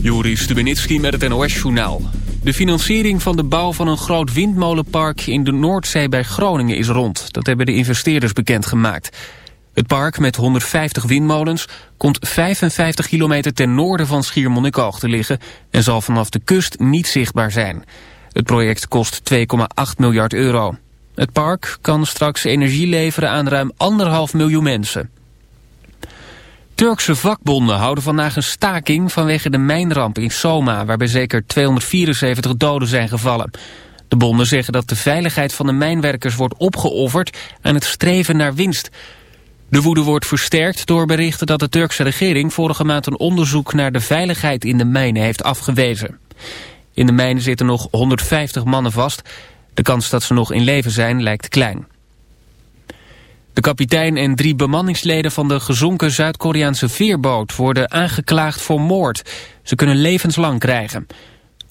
Joris Stubenitski met het NOS-journaal. De financiering van de bouw van een groot windmolenpark in de Noordzee bij Groningen is rond. Dat hebben de investeerders bekendgemaakt. Het park met 150 windmolens komt 55 kilometer ten noorden van Schiermonnikoog te liggen... en zal vanaf de kust niet zichtbaar zijn. Het project kost 2,8 miljard euro. Het park kan straks energie leveren aan ruim anderhalf miljoen mensen. Turkse vakbonden houden vandaag een staking vanwege de mijnramp in Soma... waarbij zeker 274 doden zijn gevallen. De bonden zeggen dat de veiligheid van de mijnwerkers wordt opgeofferd... aan het streven naar winst. De woede wordt versterkt door berichten dat de Turkse regering... vorige maand een onderzoek naar de veiligheid in de mijnen heeft afgewezen. In de mijnen zitten nog 150 mannen vast. De kans dat ze nog in leven zijn lijkt klein. De kapitein en drie bemanningsleden van de gezonken Zuid-Koreaanse veerboot worden aangeklaagd voor moord. Ze kunnen levenslang krijgen.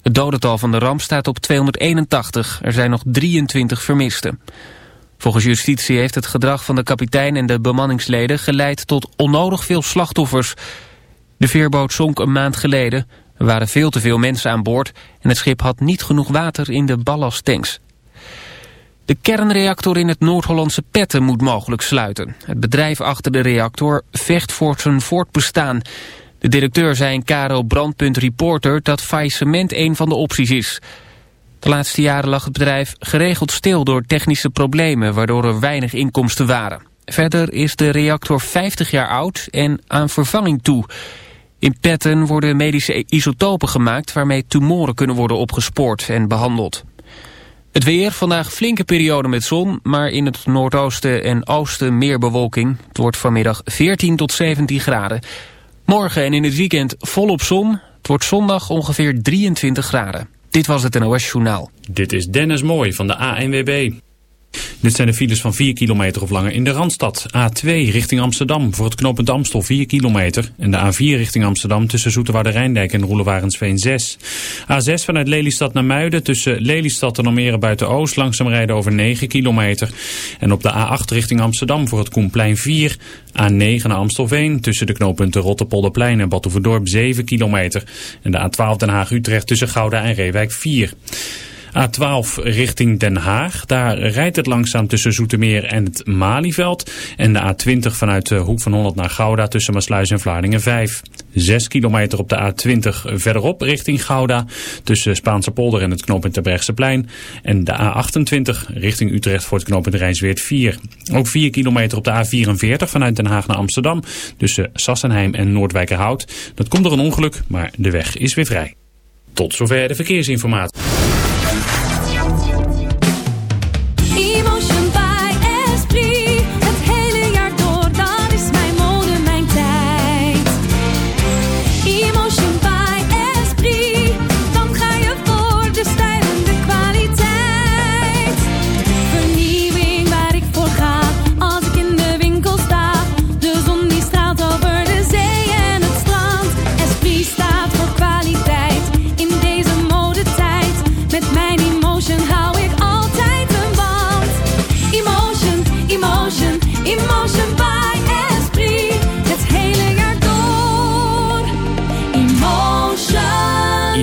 Het dodental van de ramp staat op 281. Er zijn nog 23 vermisten. Volgens justitie heeft het gedrag van de kapitein en de bemanningsleden geleid tot onnodig veel slachtoffers. De veerboot zonk een maand geleden. Er waren veel te veel mensen aan boord en het schip had niet genoeg water in de ballasttanks. De kernreactor in het Noord-Hollandse Petten moet mogelijk sluiten. Het bedrijf achter de reactor vecht voor zijn voortbestaan. De directeur zei in Caro Brandpunt Reporter dat faillissement een van de opties is. De laatste jaren lag het bedrijf geregeld stil door technische problemen... waardoor er weinig inkomsten waren. Verder is de reactor 50 jaar oud en aan vervanging toe. In Petten worden medische isotopen gemaakt... waarmee tumoren kunnen worden opgespoord en behandeld. Het weer, vandaag flinke periode met zon, maar in het noordoosten en oosten meer bewolking. Het wordt vanmiddag 14 tot 17 graden. Morgen en in het weekend volop zon. Het wordt zondag ongeveer 23 graden. Dit was het NOS Journaal. Dit is Dennis Mooi van de ANWB. Dit zijn de files van 4 kilometer of langer in de Randstad. A2 richting Amsterdam voor het knooppunt Amstel 4 kilometer. En de A4 richting Amsterdam tussen Zoeterwoude Rijndijk en Roelewarensveen 6. A6 vanuit Lelystad naar Muiden tussen Lelystad en Almere buiten Oost langzaam rijden over 9 kilometer. En op de A8 richting Amsterdam voor het Koenplein 4. A9 naar Amstelveen tussen de knooppunten Rotterpolderplein en Badhoevedorp 7 kilometer. En de A12 Den Haag-Utrecht tussen Gouda en Reewijk 4. A12 richting Den Haag. Daar rijdt het langzaam tussen Zoetermeer en het Malieveld. En de A20 vanuit de Hoek van Holland naar Gouda tussen Maasluis en Vlaardingen 5. 6 kilometer op de A20 verderop richting Gouda. Tussen Spaanse polder en het knooppunt plein. En de A28 richting Utrecht voor het knooppunt Rijnsweert 4. Ook 4 kilometer op de A44 vanuit Den Haag naar Amsterdam. Tussen Sassenheim en Noordwijkerhout. Dat komt door een ongeluk, maar de weg is weer vrij. Tot zover de verkeersinformatie.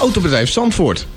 Autobedrijf Zandvoort.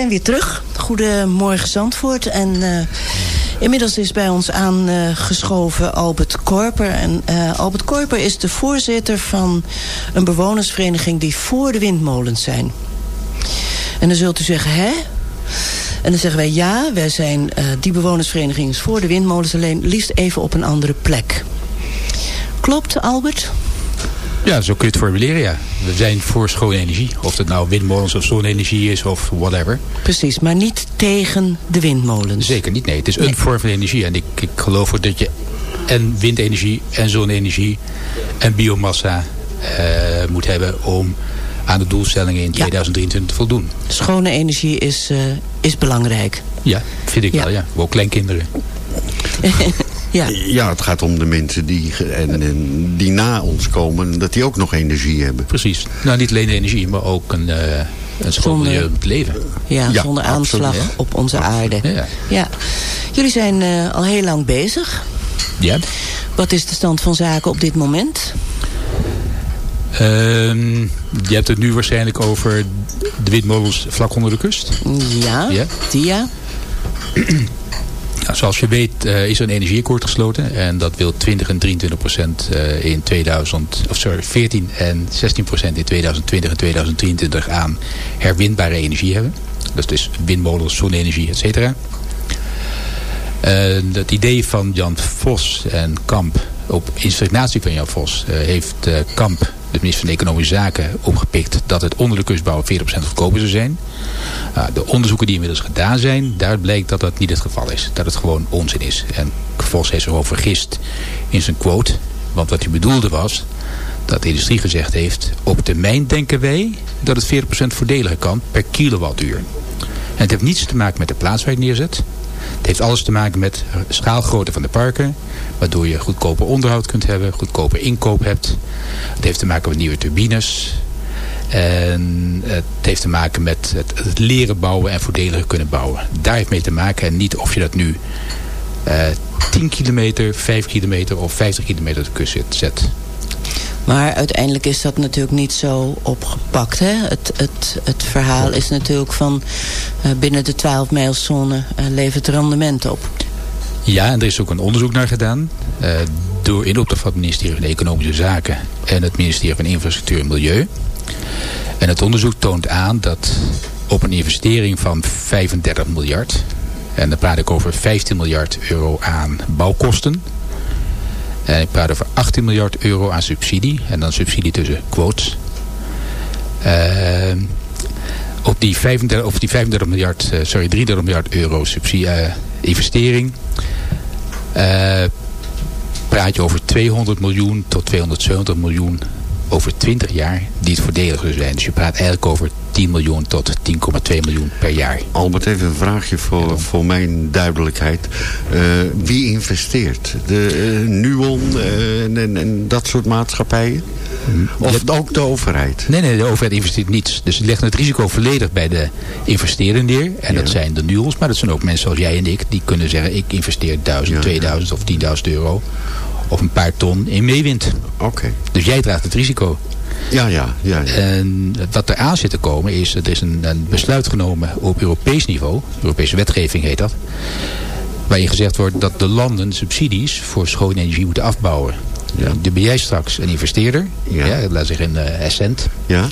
Zijn weer terug. Goedemorgen Zandvoort. En uh, inmiddels is bij ons aangeschoven Albert Korper. En uh, Albert Korper is de voorzitter van een bewonersvereniging die voor de windmolens zijn. En dan zult u zeggen, hè? En dan zeggen wij ja, wij zijn uh, die bewonersvereniging is voor de windmolens alleen liefst even op een andere plek. Klopt, Albert? Ja, zo kun je het formuleren, ja. We zijn voor schone energie. Of het nou windmolens of zonne-energie is of whatever. Precies, maar niet tegen de windmolens. Zeker niet, nee. Het is nee. een vorm van energie. En ik, ik geloof dat je en windenergie en zonne-energie en biomassa uh, moet hebben om aan de doelstellingen in 2023 te voldoen. Schone energie is, uh, is belangrijk. Ja, vind ik ja. wel, ja. Ook kleinkinderen. Ja. ja, het gaat om de mensen die, en, en, die na ons komen, dat die ook nog energie hebben. Precies. Nou, niet alleen energie, maar ook een, uh, een schoon milieu om te leven. Ja, ja zonder aanslag absoluut. op onze aarde. Ja. ja. Jullie zijn uh, al heel lang bezig. Ja. Wat is de stand van zaken op dit moment? Um, je hebt het nu waarschijnlijk over de windmolens vlak onder de kust. Ja, ja. die ja. Zoals je weet uh, is er een energieakkoord gesloten. En dat wil 20 en 23 procent uh, in 2000, of sorry, 14 en 16 procent in 2020 en 2023 aan herwinbare energie hebben. Dus, dus windmolens, zonne-energie, et cetera. Uh, het idee van Jan Vos en Kamp, op inspiratie van Jan Vos, heeft Kamp de minister van Economische Zaken opgepikt dat het onder de kustbouw 40% goedkoper zou zijn. Uh, de onderzoeken die inmiddels gedaan zijn, daar blijkt dat dat niet het geval is. Dat het gewoon onzin is. En Vos heeft zich over vergist in zijn quote. Want wat hij bedoelde was dat de industrie gezegd heeft... op termijn denken wij dat het 40% voordeliger kan per kilowattuur. En het heeft niets te maken met de plaats waar je het neerzet. Het heeft alles te maken met schaalgrootte van de parken. Waardoor je goedkoper onderhoud kunt hebben. Goedkoper inkoop hebt. Het heeft te maken met nieuwe turbines. En het heeft te maken met het, leren bouwen en voordeliger kunnen bouwen. Daar heeft mee te maken. En niet of je dat nu uh, 10 kilometer, 5 kilometer of 50 kilometer de kust zet. Maar uiteindelijk is dat natuurlijk niet zo opgepakt. Hè? Het, het, het verhaal is natuurlijk van uh, binnen de 12 mijlzone uh, levert rendement op. Ja, en er is ook een onderzoek naar gedaan. Uh, door in opdracht van het ministerie van Economische Zaken en het ministerie van Infrastructuur en Milieu. En het onderzoek toont aan dat op een investering van 35 miljard... en dan praat ik over 15 miljard euro aan bouwkosten... En ik praat over 18 miljard euro aan subsidie. En dan subsidie tussen quotes. Uh, op, die 35, op die 35 miljard, uh, sorry, 33 miljard euro subsidie, uh, investering. praat je over 200 miljoen tot 270 miljoen over 20 jaar die het voordelig zou zijn. Dus je praat eigenlijk over 10 miljoen tot 10,2 miljoen per jaar. Albert, even een vraagje voor, ja. voor mijn duidelijkheid. Uh, wie investeert? De uh, Nuon uh, en, en, dat soort maatschappijen? Of de, ook de overheid? Nee, nee, de overheid investeert niets. Dus het legt het risico volledig bij de investeerder neer. En ja. dat zijn de Nuons, maar dat zijn ook mensen zoals jij en ik... die kunnen zeggen, ik investeer 1000, ja, 2000 of 10.000 euro of een paar ton in meewind. Oké. Okay. Dus jij draagt het risico. Ja, ja, ja, ja. En wat er aan zit te komen is, er is een, een besluit genomen op Europees niveau. Europese wetgeving heet dat. Waarin gezegd wordt dat de landen subsidies voor schone energie moeten afbouwen. Ja. Dan ben jij straks een investeerder. Ja. ja laat zeggen een uh, Essent. Ja.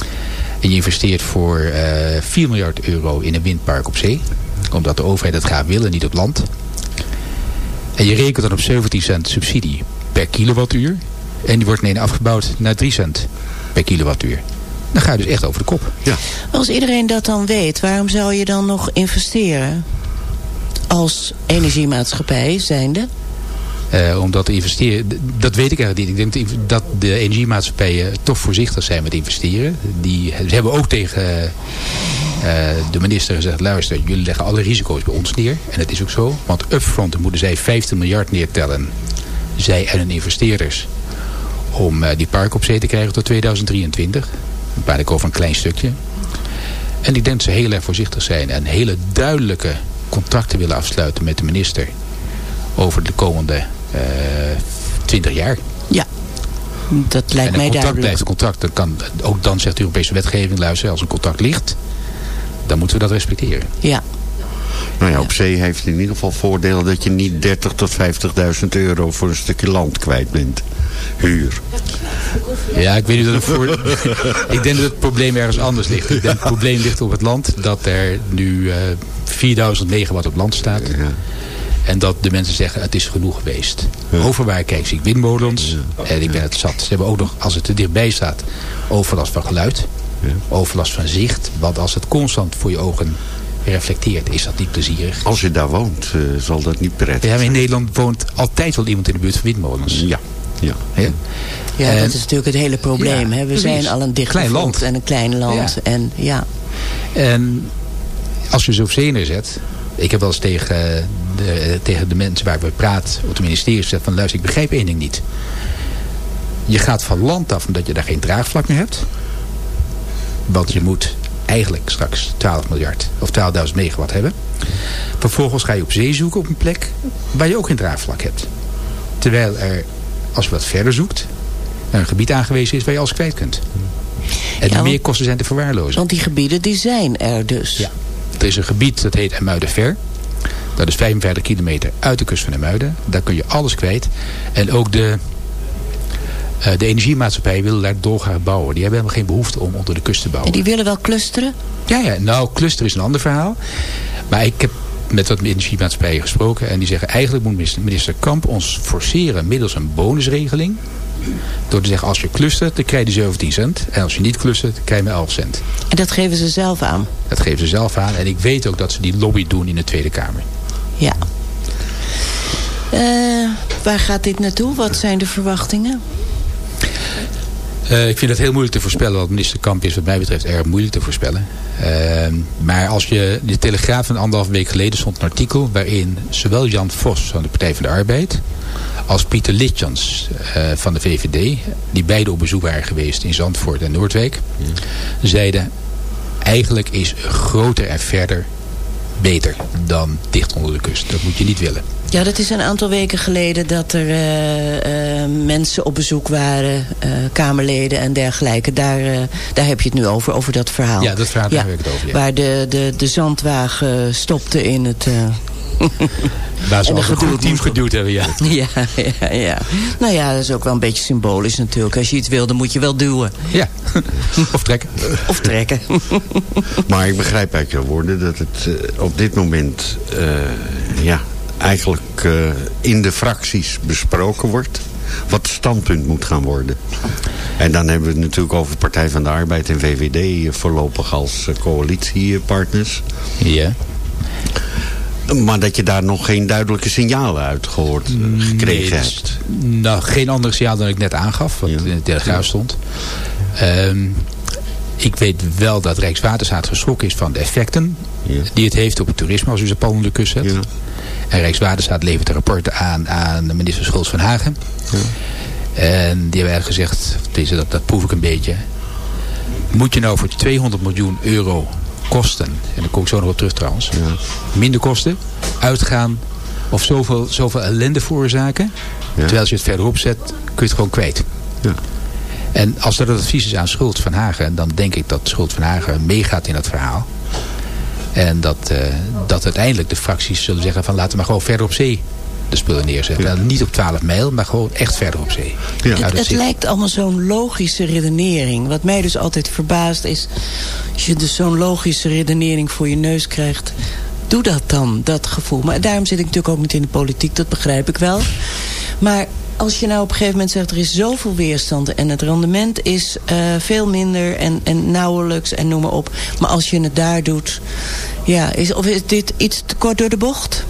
En je investeert voor uh, 4 miljard euro in een windpark op zee. Omdat de overheid het graag wil en niet op land. En je rekent dan op 17 cent subsidie per kilowattuur. En die wordt ineens afgebouwd naar 3 cent per kilowattuur. Dan ga je dus echt over de kop. Ja. Als iedereen dat dan weet, waarom zou je dan nog investeren? Als energiemaatschappij zijnde? Uh, omdat te investeren, dat weet ik eigenlijk niet. Ik denk dat de energiemaatschappijen toch voorzichtig zijn met investeren. Die, ze hebben ook tegen uh, de minister gezegd, luister, jullie leggen alle risico's bij ons neer. En dat is ook zo, want upfront moeten zij 15 miljard neertellen. Zij en hun investeerders. Om uh, die park op zee te krijgen tot 2023. Dan praat ik over een klein stukje. En ik denk dat ze heel erg voorzichtig zijn. En hele duidelijke contracten willen afsluiten met de minister. Over de komende uh, 20 jaar. Ja, dat lijkt mij duidelijk. En een contract blijft een contract. Kan, ook dan zegt de Europese wetgeving, luister, als een contract ligt... dan moeten we dat respecteren. Ja. Nou ja, op zee heeft het in ieder geval voordelen dat je niet 30 tot 50.000 euro voor een stukje land kwijt bent. Huur. Ja, ik weet niet dat het voor... ik denk dat het probleem ergens anders ligt. Ik denk het probleem ligt op het land dat er nu uh, 4000 megawatt op land staat. Ja. En dat de mensen zeggen, het is genoeg geweest. Ja. Overwaar kijk zie ik windmolens. Ja. En ik ben het zat. Ze hebben ook nog, als het er dichtbij staat, overlast van geluid. Ja. Overlast van zicht. Want als het constant voor je ogen reflecteert, is dat niet plezierig. Als je daar woont, uh, zal dat niet prettig Ja, in Nederland woont altijd wel iemand in de buurt van windmolens. Ja. Ja. ja. Ja, dat is natuurlijk het hele probleem. hè? We precies. zijn al een dicht klein land en een klein land. Ja. En, ja. en als je ze op zee neerzet... Ik heb wel eens tegen de, tegen de mensen waar we praten op het ministerie gezegd van luister, ik begrijp één ding niet. Je gaat van land af omdat je daar geen draagvlak meer hebt. Want je moet eigenlijk straks 12 miljard of 12.000 megawatt hebben. Vervolgens ga je op zee zoeken op een plek waar je ook geen draagvlak hebt. Terwijl er, als je wat verder zoekt, een gebied aangewezen is waar je alles kwijt kunt. En ja, de meerkosten zijn te verwaarlozen. Want die gebieden die zijn er dus. Ja. Er is een gebied dat heet Muidenver. Dat is 55 kilometer uit de kust van de Muiden. Daar kun je alles kwijt. En ook de, de energiemaatschappij willen daar dolgraag bouwen. Die hebben helemaal geen behoefte om onder de kust te bouwen. En die willen wel clusteren? Ja, ja. nou cluster is een ander verhaal. Maar ik heb met wat energiemaatschappijen gesproken. En die zeggen eigenlijk moet minister, minister Kamp ons forceren middels een bonusregeling. Door te zeggen als je clustert dan krijg je 17 cent. En als je niet clustert dan krijg je 11 cent. En dat geven ze zelf aan? Dat geven ze zelf aan. En ik weet ook dat ze die lobby doen in de Tweede Kamer. Ja. Uh, waar gaat dit naartoe? Wat zijn de verwachtingen? Uh, ik vind het heel moeilijk te voorspellen. Wat minister Kamp is wat mij betreft erg moeilijk te voorspellen. Uh, maar als je de Telegraaf van anderhalf week geleden stond een artikel... waarin zowel Jan Vos van de Partij van de Arbeid... als Pieter Litjans uh, van de VVD... die beide op bezoek waren geweest in Zandvoort en Noordwijk... zeiden eigenlijk is groter en verder beter dan dicht onder de kust. Dat moet je niet willen. Ja, dat is een aantal weken geleden dat er uh, uh, mensen op bezoek waren. Uh, Kamerleden en dergelijke. Daar, daar heb je het nu over, over dat verhaal. Ja, dat verhaal ja, heb ik het over. Ja. Waar de, de, de zandwagen stopte in het... Waar ze al een goed team geduwd hebben, ja. ja. Ja, ja. Nou ja, dat is ook wel een beetje symbolisch natuurlijk. Als je iets wil, dan moet je wel duwen. Ja, of trekken. Of trekken. maar ik begrijp uit jouw woorden dat het uh, op dit moment... Uh, ja, eigenlijk uh, in de fracties besproken wordt wat het standpunt moet gaan worden. En dan hebben we het natuurlijk over Partij van de Arbeid en VVD voorlopig als coalitiepartners. Ja. Maar dat je daar nog geen duidelijke signalen uit gehoord, uh, gekregen nee, hebt. Nou, geen andere signaal dan ik net aangaf, wat ja. in de telegraaf stond. Um, ik weet wel dat Rijkswaterstaat geschrokken is van de effecten ja. die het heeft op het toerisme als u ze pal onder de kust zet. Ja. En Rijkswaterstaat levert rapporten aan aan de minister Schultz van Hagen. Ja. En die hebben gezegd, deze, dat, dat proef ik een beetje. Moet je nou voor 200 miljoen euro kosten, en daar kom ik zo nog op terug trouwens, ja. minder kosten, uitgaan of zoveel, zoveel ellende veroorzaken. Ja. Terwijl als je het verderop zet, kun je het gewoon kwijt. Ja. En als dat het advies is aan Schuld van Hagen, dan denk ik dat Schuld van Hagen meegaat in het verhaal. En dat, uh, dat uiteindelijk de fracties zullen zeggen van laten we maar gewoon verder op zee de spullen neerzetten. Ja. Niet op 12 mijl, maar gewoon echt verder op zee. Ja. Het, het lijkt allemaal zo'n logische redenering. Wat mij dus altijd verbaast is... als je dus zo'n logische redenering voor je neus krijgt... doe dat dan, dat gevoel. Maar daarom zit ik natuurlijk ook niet in de politiek, dat begrijp ik wel. Maar als je nou op een gegeven moment zegt... er is zoveel weerstand en het rendement is uh, veel minder... En, en nauwelijks en noem maar op. Maar als je het daar doet... Ja, is, of is dit iets te kort door de bocht?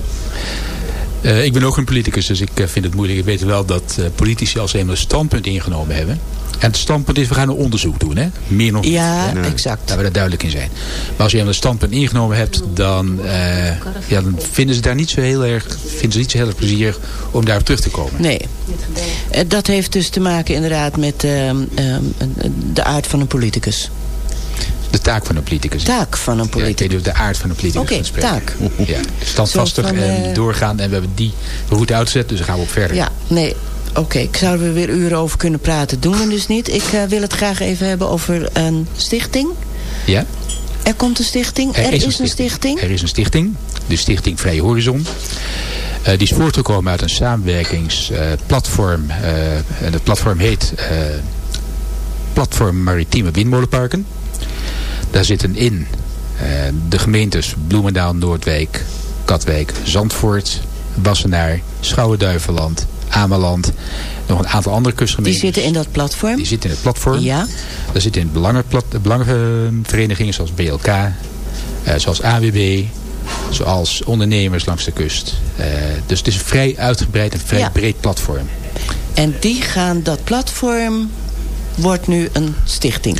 Uh, ik ben ook een politicus, dus ik uh, vind het moeilijk. Ik weet wel dat uh, politici als eenmaal een standpunt ingenomen hebben. En het standpunt is, we gaan een onderzoek doen. Hè? Meer nog Ja, niet, exact. Daar we daar duidelijk in zijn. Maar als je eenmaal een standpunt ingenomen hebt, dan, ja, dan vinden ze daar niet zo heel erg, vinden ze niet zo heel erg plezier om daarop terug te komen. Nee. Dat heeft dus te maken inderdaad met ehm, de aard van een politicus. De taak van een politicus. Taak van een politicus. Ja, ik weet de aard van een politicus Oké, okay, taak. Ja, standvastig van, en uh... doorgaan. En we hebben die route uitgezet, dus dan gaan we op verder. Ja, nee. Oké, okay, ik zou er weer uren over kunnen praten. Doen we dus niet. Ik uh, wil het graag even hebben over een stichting. Ja? Er komt een stichting. Er, is, een stichting. Er is een stichting. De Stichting Vrije Horizon. Uh, die is voortgekomen uit een samenwerkingsplatform. Uh, en het platform heet Platform Maritieme Windmolenparken. Daar zitten in de gemeentes Bloemendaal, Noordwijk, Katwijk, Zandvoort, Wassenaar, Schouwen-Duiveland, Ameland. Nog een aantal andere kustgemeenten. Die zitten in dat platform? Die zitten in het platform. Ja. Daar zitten in belangenverenigingen zoals BLK, uh, zoals AWB, zoals ondernemers langs de kust. Uh, dus het is een vrij uitgebreid en vrij ja. breed platform. En die gaan, dat platform wordt nu een stichting?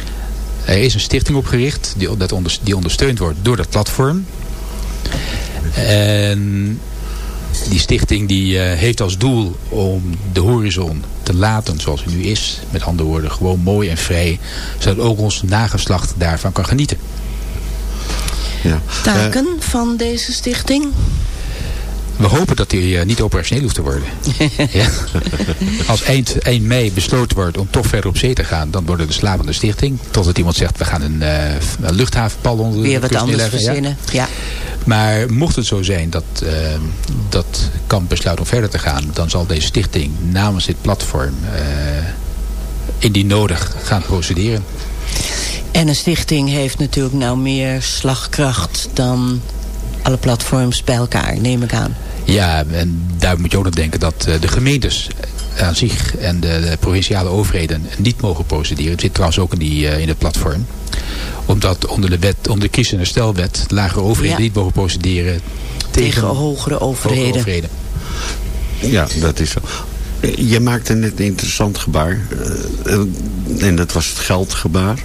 Er is een stichting opgericht die, dat onder, die ondersteund wordt door dat platform. En die stichting die, uh, heeft als doel om de horizon te laten zoals het nu is. Met andere woorden, gewoon mooi en vrij. Zodat ook ons nageslacht daarvan kan genieten. Ja. Taken uh, van deze stichting? We hopen dat die uh, niet operationeel hoeft te worden. ja. Als eind, eind mei besloten wordt om toch verder op zee te gaan... dan worden de slapende stichting. Totdat iemand zegt, we gaan een, uh, een luchthavenpal onder Weer wat anders verzinnen. Ja. ja. Maar mocht het zo zijn dat, uh, dat kamp besluit om verder te gaan... dan zal deze stichting namens dit platform indien nodig gaan procederen. En een stichting heeft natuurlijk nou meer slagkracht dan alle platforms bij elkaar, neem ik aan. Ja, en daar moet je ook nog denken dat de gemeentes aan zich en de, de provinciale overheden niet mogen procederen. Het zit trouwens ook in, die, uh, in het platform. Omdat onder de, wet, onder de kies- en herstelwet lagere overheden ja. niet mogen procederen tegen, tegen hogere, overheden. hogere overheden. Ja, dat is zo. Je maakte net een interessant gebaar. Uh, en dat was het geldgebaar.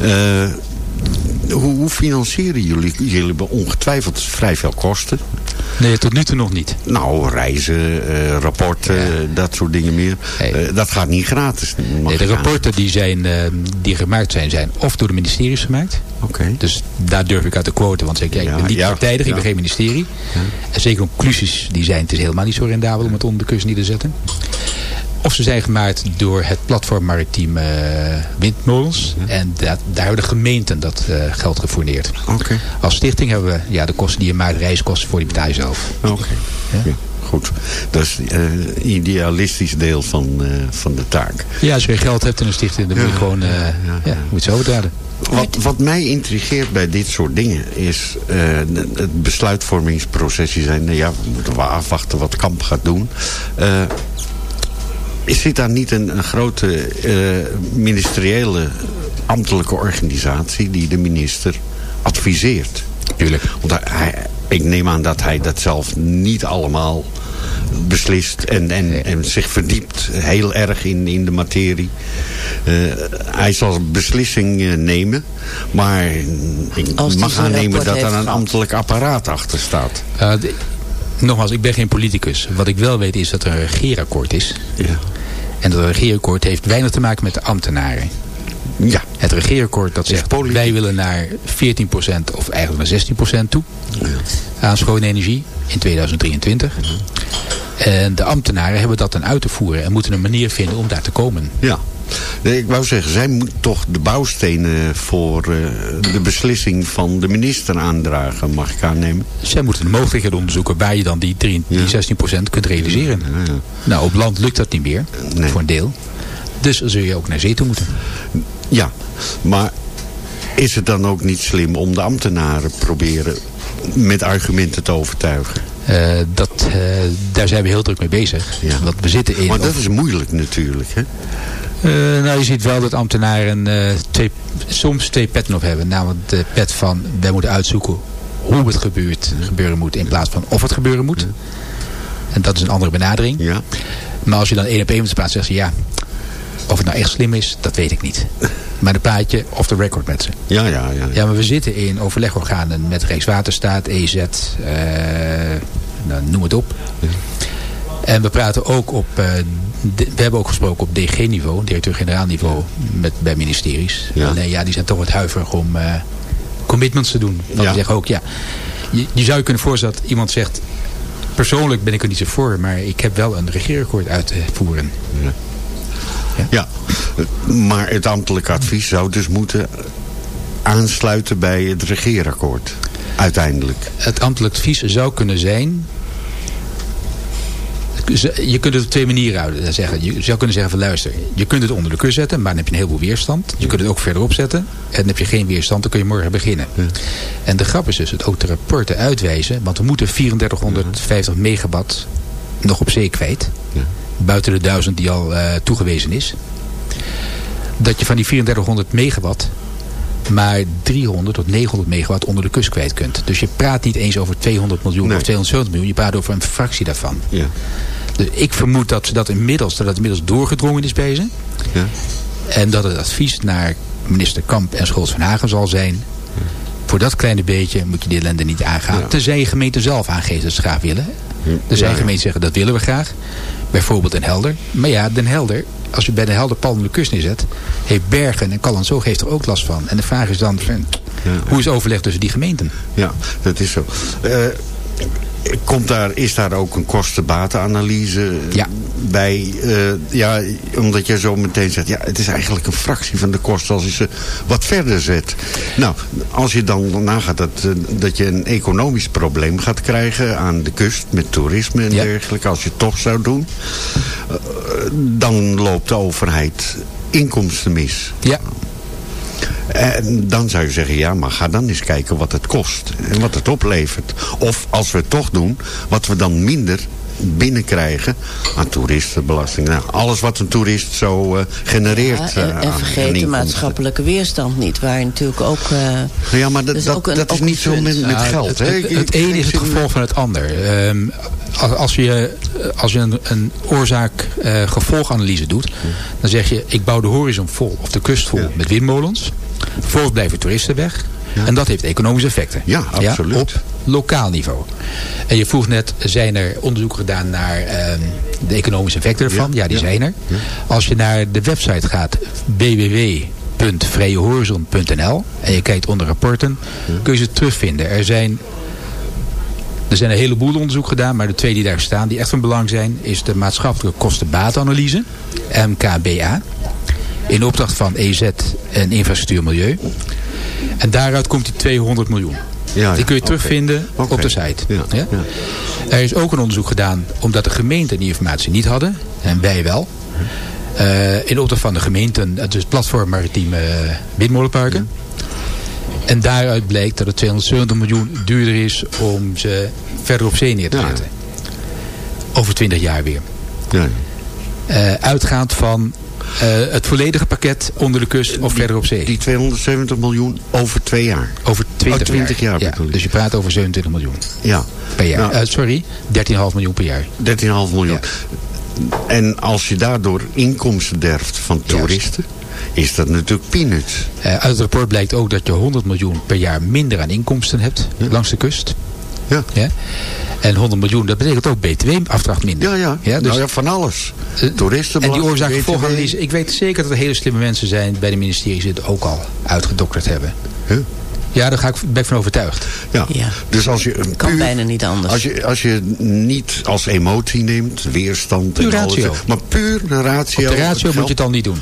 Uh, hoe, hoe, financieren jullie? Jullie hebben ongetwijfeld vrij veel kosten. Nee, tot nu toe nog niet. Nou, reizen, uh, rapporten, ja. dat soort dingen meer. Hey. Uh, dat gaat niet gratis. Nee, de rapporten die, zijn, uh, die gemaakt zijn, zijn of door de ministeries gemaakt. Okay. Dus daar durf ik uit te quoten. Want ja, ik ben niet partijdig, ik ben geen ministerie. En zeker conclusies die zijn, het is helemaal niet zo rendabel om het onder de kust neer te zetten. Of ze zijn gemaakt door het platform Maritieme uh, Windmolens. Ja. En dat, daar hebben de gemeenten dat uh, geld gefourneerd. Okay. Als stichting hebben we ja, de kosten die je maakt, reiskosten voor die je zelf. Oké. Okay. Ja? ja? goed. Dat is uh, idealistisch deel van, van de taak. Ja, als je geld hebt in een stichting, dan moet je gewoon ja, moet je. Wat, wat mij intrigeert bij dit soort dingen is uh, het besluitvormingsproces. Je zei, nou ja, we moeten wel afwachten wat Kamp gaat doen. Uh, is dit dan niet een, een grote uh, ministeriële ambtelijke organisatie die de minister adviseert? Tuurlijk. Want hij, ik neem aan dat hij dat zelf niet allemaal beslist en, en, en zich verdiept heel erg in, in de materie. Uh, hij zal beslissing uh, nemen, maar ik mag aannemen dat er een ambtelijk apparaat achter staat. Uh, nogmaals, ik ben geen politicus. Wat ik wel weet is dat er een regeerakkoord is. Ja. En dat regeerakkoord heeft weinig te maken met de ambtenaren. Ja. Het regeerakkoord dat zegt, politiek. wij willen naar 14% of eigenlijk naar 16% toe. Ja. Aan schone energie in 2023. Ja. En de ambtenaren hebben dat dan uit te voeren en moeten een manier vinden om daar te komen. Ja. Nee, ik wou zeggen, zij moet toch de bouwstenen voor uh, de beslissing van de minister aandragen, mag ik aannemen? Zij moeten de mogelijkheden onderzoeken waar je dan die, 3, die ja. 16% kunt realiseren. Ja, ja. Nou, op land lukt dat niet meer, nee. voor een deel. Dus zul je ook naar zee toe moeten. Ja, maar is het dan ook niet slim om de ambtenaren proberen met argumenten te overtuigen? Uh, dat, uh, daar zijn we heel druk mee bezig. Ja. Want we zitten in... Maar dat is moeilijk natuurlijk, hè? Uh, nou, je ziet wel dat ambtenaren uh, twee, soms twee petten op hebben. Namelijk de pet van, wij moeten uitzoeken hoe het gebeurt, gebeuren moet. In plaats van of het gebeuren moet. En dat is een andere benadering. Ja. Maar als je dan één op één moet plaatsen, zegt ze ja... Of het nou echt slim is, dat weet ik niet. Maar de praatje of de record met ze. Ja, ja, ja. Ja, maar we zitten in overlegorganen met Rijkswaterstaat, EZ, uh, nou, noem het op. Ja. En we praten ook op, uh, de, we hebben ook gesproken op DG-niveau, directeur-generaal niveau, met, bij ministeries. Ja. Alleen ja, die zijn toch wat huiverig om uh, commitments te doen. Want ja. zeggen ook, ja, je, je zou je kunnen voorstellen dat iemand zegt, persoonlijk ben ik er niet zo voor, maar ik heb wel een regeerakkoord uit te voeren. Ja. Ja. ja, maar het ambtelijk advies zou dus moeten aansluiten bij het regeerakkoord. Uiteindelijk. Het ambtelijk advies zou kunnen zijn je kunt het op twee manieren zeggen. Je zou kunnen zeggen van luister, je kunt het onder de kus zetten, maar dan heb je een heleboel weerstand. Je kunt het ook verderop zetten en dan heb je geen weerstand, dan kun je morgen beginnen. En de grap is dus dat ook de rapporten uitwijzen, want we moeten 3450 megawatt nog op zee kwijt. Buiten de duizend die al uh, toegewezen is. Dat je van die 3400 megawatt maar 300 tot 900 megawatt onder de kust kwijt kunt. Dus je praat niet eens over 200 miljoen of 270 miljoen. Je praat over een fractie daarvan. Ja. Dus ik vermoed dat dat inmiddels, dat het inmiddels doorgedrongen is bij ze. Ja. En dat het advies naar minister Kamp en Scholz van Hagen zal zijn... voor dat kleine beetje moet je die ellende niet aangaan. Ja. Tenzij je gemeente zelf aangeeft dat ze graag willen. Zijn gemeenten zeggen dat willen we graag. Bijvoorbeeld Den Helder. Maar ja, Den Helder, als je bij Den Helder pal de kust neerzet... heeft Bergen en zo heeft er ook last van. En de vraag is dan, hoe is overleg tussen die gemeenten? Ja, dat is zo. Uh, Komt daar, is daar ook een kostenbatenanalyse ja. bij? Uh, ja, omdat je zo meteen zegt, ja, het is eigenlijk een fractie van de kosten als je ze wat verder zet. Nou, als je dan nagaat dat, uh, dat je een economisch probleem gaat krijgen aan de kust met toerisme en dergelijke, als je het toch zou doen, uh, dan loopt de overheid inkomsten mis. Ja. En dan zou je zeggen, ja, maar ga dan eens kijken wat het kost. En wat het oplevert. Of als we het toch doen, wat we dan minder binnenkrijgen aan toeristenbelasting. Nou, alles wat een toerist zo uh, genereert. Ja, en, en vergeet de maatschappelijke weerstand niet. Waar natuurlijk ook... Uh, ja, maar dat, dat, dat is niet zo met, met geld. Het, het, het, ene is het gevolg van het ander. Um, als je, als je een, een oorzaak-gevolganalyse uh, doet... dan zeg je, ik bouw de horizon vol, of de kust vol met windmolens. Vervolgens blijven toeristen weg. En dat heeft economische effecten. Ja, absoluut. op lokaal niveau. En je vroeg net, zijn er onderzoeken gedaan naar uh, de economische effecten ervan? Ja, die zijn er. Als je naar de website gaat, www.vreehorizon.nl en je kijkt onder rapporten, kun je ze terugvinden. Er zijn er zijn een heleboel onderzoek gedaan, maar de twee die daar staan, die echt van belang zijn, is de maatschappelijke kostenbaatanalyse, MKBA, in opdracht van EZ en Infrastructuur Milieu. En daaruit komt die 200 miljoen. Ja, die kun je terugvinden op de site. Ja? Er is ook een onderzoek gedaan omdat de gemeenten die informatie niet hadden. En wij wel. Uh, in opdracht van de gemeenten, dus platform maritieme windmolenparken. En daaruit blijkt dat het 270 miljoen duurder is om ze verder op zee neer te zetten. Over 20 jaar weer. Uh, uitgaand van het volledige pakket onder de kust of verder op zee. Die 270 miljoen over twee jaar? Over 20, oh, 20 jaar. jaar ja, dus je praat over 27 miljoen. Ja. Per jaar. Nou, uh, sorry, 13,5 miljoen per jaar. 13,5 miljoen. Ja. En als je daardoor inkomsten derft van toeristen... Juist is dat natuurlijk peanuts. Uh, uit het rapport blijkt ook dat je 100 miljoen per jaar minder aan inkomsten hebt ja. langs de kust. Ja. ja. En 100 miljoen, dat betekent ook btw-afdracht minder. Ja, ja. ja, dus, nou ja van alles. Toeristen. En die oorzaak gevolganalyse. Ik weet zeker dat er hele slimme mensen zijn bij de ministeries die het ook al uitgedokterd hebben. Huh? Ja, daar ga ik, ben ik van overtuigd. Ja. ja. Dus als je kan puur, bijna niet anders. Als je, als je niet als emotie neemt, weerstand puur en ratio. alles. Maar puur de ratio. Op de ratio moet je het dan niet doen.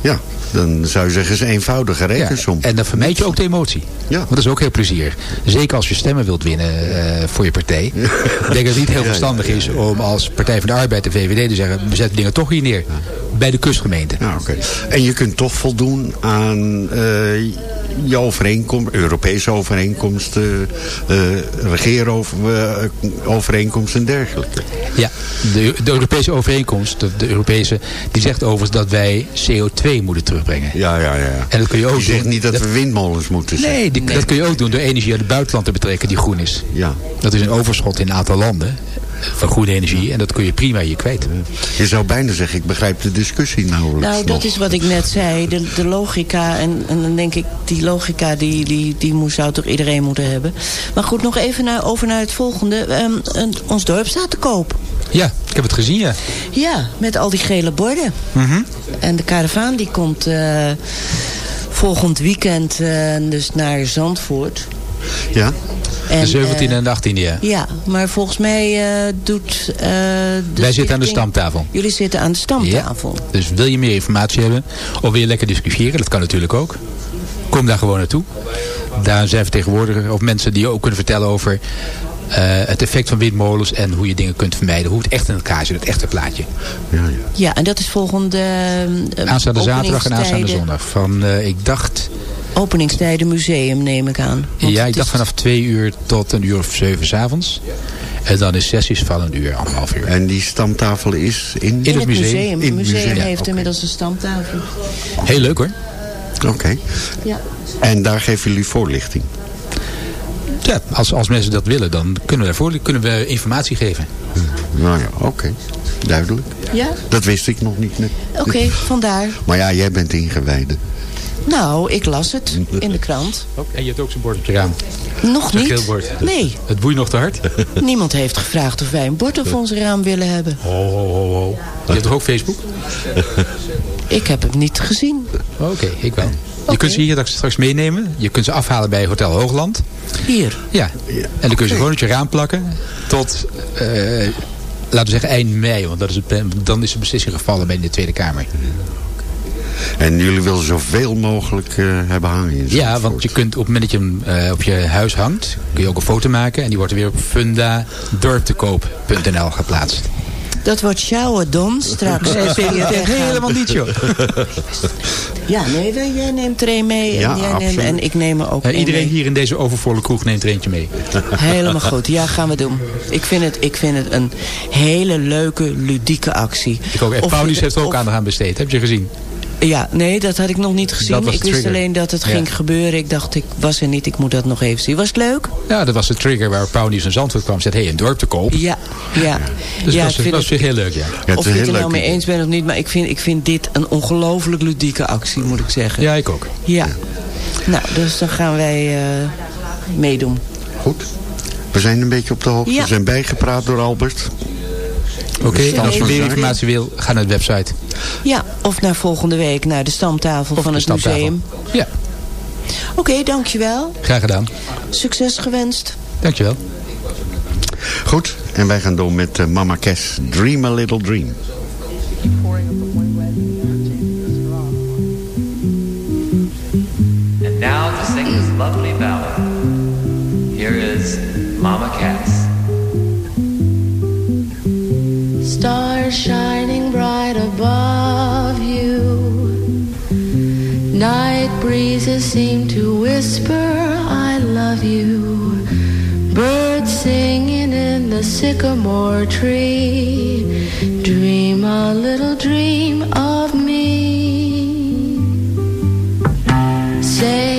Ja, dan zou je zeggen, is een eenvoudige rekensom. Ja, en dan vermijd je ook de emotie. Ja. Want dat is ook heel plezier. Zeker als je stemmen wilt winnen uh, voor je partij. Ja. Ik denk dat het niet heel verstandig is om als Partij van de Arbeid de VVD te zeggen... we zetten dingen toch hier neer. Bij de kustgemeente. Ja, oké. En je kunt toch voldoen aan uh, je overeenkomst, Europese overeenkomsten, uh, regeerovereenkomsten en dergelijke. Ja, de, de Europese overeenkomst, de, de, Europese, die zegt overigens dat wij CO2 moeten terugbrengen. Ja, ja, ja. En dat kun je ook die zegt niet dat, we windmolens moeten zetten. Nee, die, nee, dat kun je ook doen door energie uit het buitenland te betrekken die groen is. Ja. Dat is een overschot in een aantal landen van groene energie. En dat kun je prima hier kwijt. Je zou bijna zeggen, ik begrijp de discussie nauwelijks Nou, dat is wat ik net zei. De, de logica, en, en dan denk ik, die logica die, die, die moet, zou toch iedereen moeten hebben. Maar goed, nog even naar, over naar het volgende. Um, ons dorp staat te koop. Ja, ik heb het gezien, ja. Ja, met al die gele borden. Mm En de karavaan die komt uh, volgend weekend uh, dus naar Zandvoort. Ja. En, de 17e en de 18e, ja. Ja, maar volgens mij uh, doet... Uh, Wij zitten aan de stamtafel. Jullie zitten aan de stamtafel. Ja. Dus wil je meer informatie hebben of wil je lekker discussiëren, dat kan natuurlijk ook. kom daar gewoon naartoe. Daar zijn vertegenwoordigers of mensen die ook kunnen vertellen over eh, het effect van windmolens en hoe je dingen kunt vermijden. Hoe het echt in elkaar zit, het echte plaatje. Ja, ja. Ja, en dat is volgende... uh, Aanstaande zaterdag en aanstaande zondag. Van, eh, ik dacht, Openingstijden museum neem ik aan. Want ja, ik dacht is- vanaf twee uur tot een uur of zeven 's avonds. En dan is sessies van een uur, anderhalf uur. En die stamtafel is in... In In het museum. museum. In Het het museum museum, ja, heeft inmiddels een stamtafel. Heel leuk hoor. Oké. Ja. En daar geven jullie voorlichting? Ja, als, als mensen dat willen, dan kunnen we, daarvoor, kunnen we informatie geven. Nou ja, oké. Duidelijk. Ja? Dat wist ik nog niet. Oké, vandaar. Maar ja, jij bent ingewijde. Nou, ik las het in de krant. En je hebt ook zo'n bord op je raam. Nog niet. geel bord. Nee, Het boeit nog te hard. niemand heeft gevraagd of wij een bord op ons raam willen hebben. Ho, ho, ho, ho. Je hebt toch ook Facebook? Ik heb het niet gezien. Oké, ik wel. Je kunt ze hier straks meenemen. Je kunt ze afhalen bij Hotel Hoogland. Hier. Ja. En dan kun je ze gewoon op je raam plakken. Tot, eh, laten we zeggen, eind mei. Want dat is het, dan is de beslissing gevallen bij de Tweede Kamer. En jullie willen zoveel mogelijk eh, hebben hangen in Ja, want je kunt op het moment dat je hem eh, op je huis hangt... kun je ook een foto maken. En die wordt er weer op fundadorptekoop.nl geplaatst. Dat wordt sjouwen, Don, straks. weggaan. Helemaal niet, joh. Ja, nee, wij- jij neemt er een mee. En, Ja, jij neemt, en ik neem er ook een iedereen mee. hier in deze overvolle kroeg neemt er eentje mee. Helemaal goed. Ja, gaan we doen. Ik vind het, ik vind het een hele leuke, ludieke actie. Ik ook. En heeft er ook of- aan aan besteed. Heb je gezien? Ja, nee, dat had ik nog niet gezien. Ik wist alleen dat het Ja. ging gebeuren. Ik dacht, ik was er niet. Ik moet dat nog even zien. Was het leuk? Ja, dat was de trigger waar Paulus in Zandvoort kwam. Zegt, hé, hey, een dorp te koop. Ja, ja. Dus ja, dat ik was, vind was het- weer heel leuk, ja. Ja, het of een het er nou mee eens bent of niet. Maar ik vind, ik vind dit een ongelooflijk ludieke actie, moet ik zeggen. Ja, ik ook. Ja. Nou, dus dan gaan wij eh, meedoen. Goed. We zijn een beetje op de hoogte. Ja. We zijn bijgepraat door Albert. Oké, en als je meer informatie wil, ga naar de website. Ja, of naar volgende week naar de stamtafel Of van de het stamtafel. museum. Ja, Oké, dankjewel. graag gedaan. Succes gewenst. Dankjewel. Goed. En wij gaan door met eh, Mama Cass. Dream a Little Dream. And now to sing this lovely ballad, here is Mama Cass. Stars shining bright above you. Night breezes seem to whisper, I love you. Birds singing in the sycamore tree. Dream a little dream of me. Say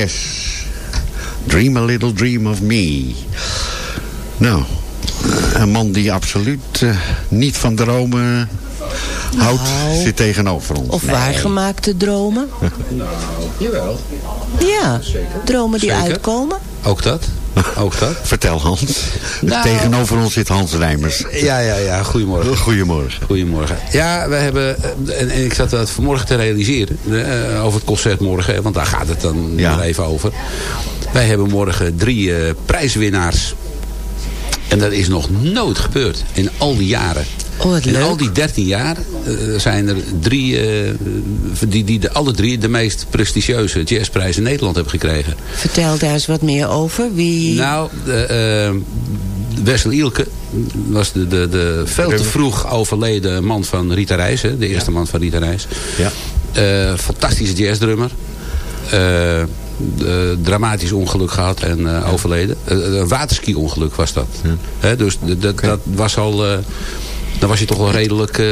Cass. Dream a little dream of me. Nou, een man die absoluut eh, niet van dromen houdt, Nou. zit tegenover ons. Of waargemaakte dromen. Jawel. Ja, dromen die Zeker. uitkomen. Ook dat. Ook dat. Vertel Hans. Nou. Tegenover ons zit Hans Rijmers. Ja, ja, ja. Goedemorgen. Goedemorgen. Goedemorgen. Ja, we hebben, eh, en, en ik zat dat vanmorgen te realiseren, eh, over het concert morgen, want daar gaat het dan Ja. weer even over. Wij hebben morgen drie eh, prijswinnaars. En dat is nog nooit gebeurd in al die jaren. Oh, in leuk. al die 13 jaar eh, zijn er drie, eh, die, die de, alle drie de meest prestigieuze jazzprijzen in Nederland hebben gekregen. Vertel daar eens wat meer over. Wie... Nou, uh, Wessel Ielke was de, de, de veel te vroeg overleden man van Rita Reis. Hè, de eerste man van Rita Reis. Ja. Uh, fantastische jazzdrummer. Uh, dramatisch ongeluk gehad en uh, overleden. een waterski-ongeluk was dat. Ja. He, dus dat, okay. dat was al... dan was je toch wel redelijk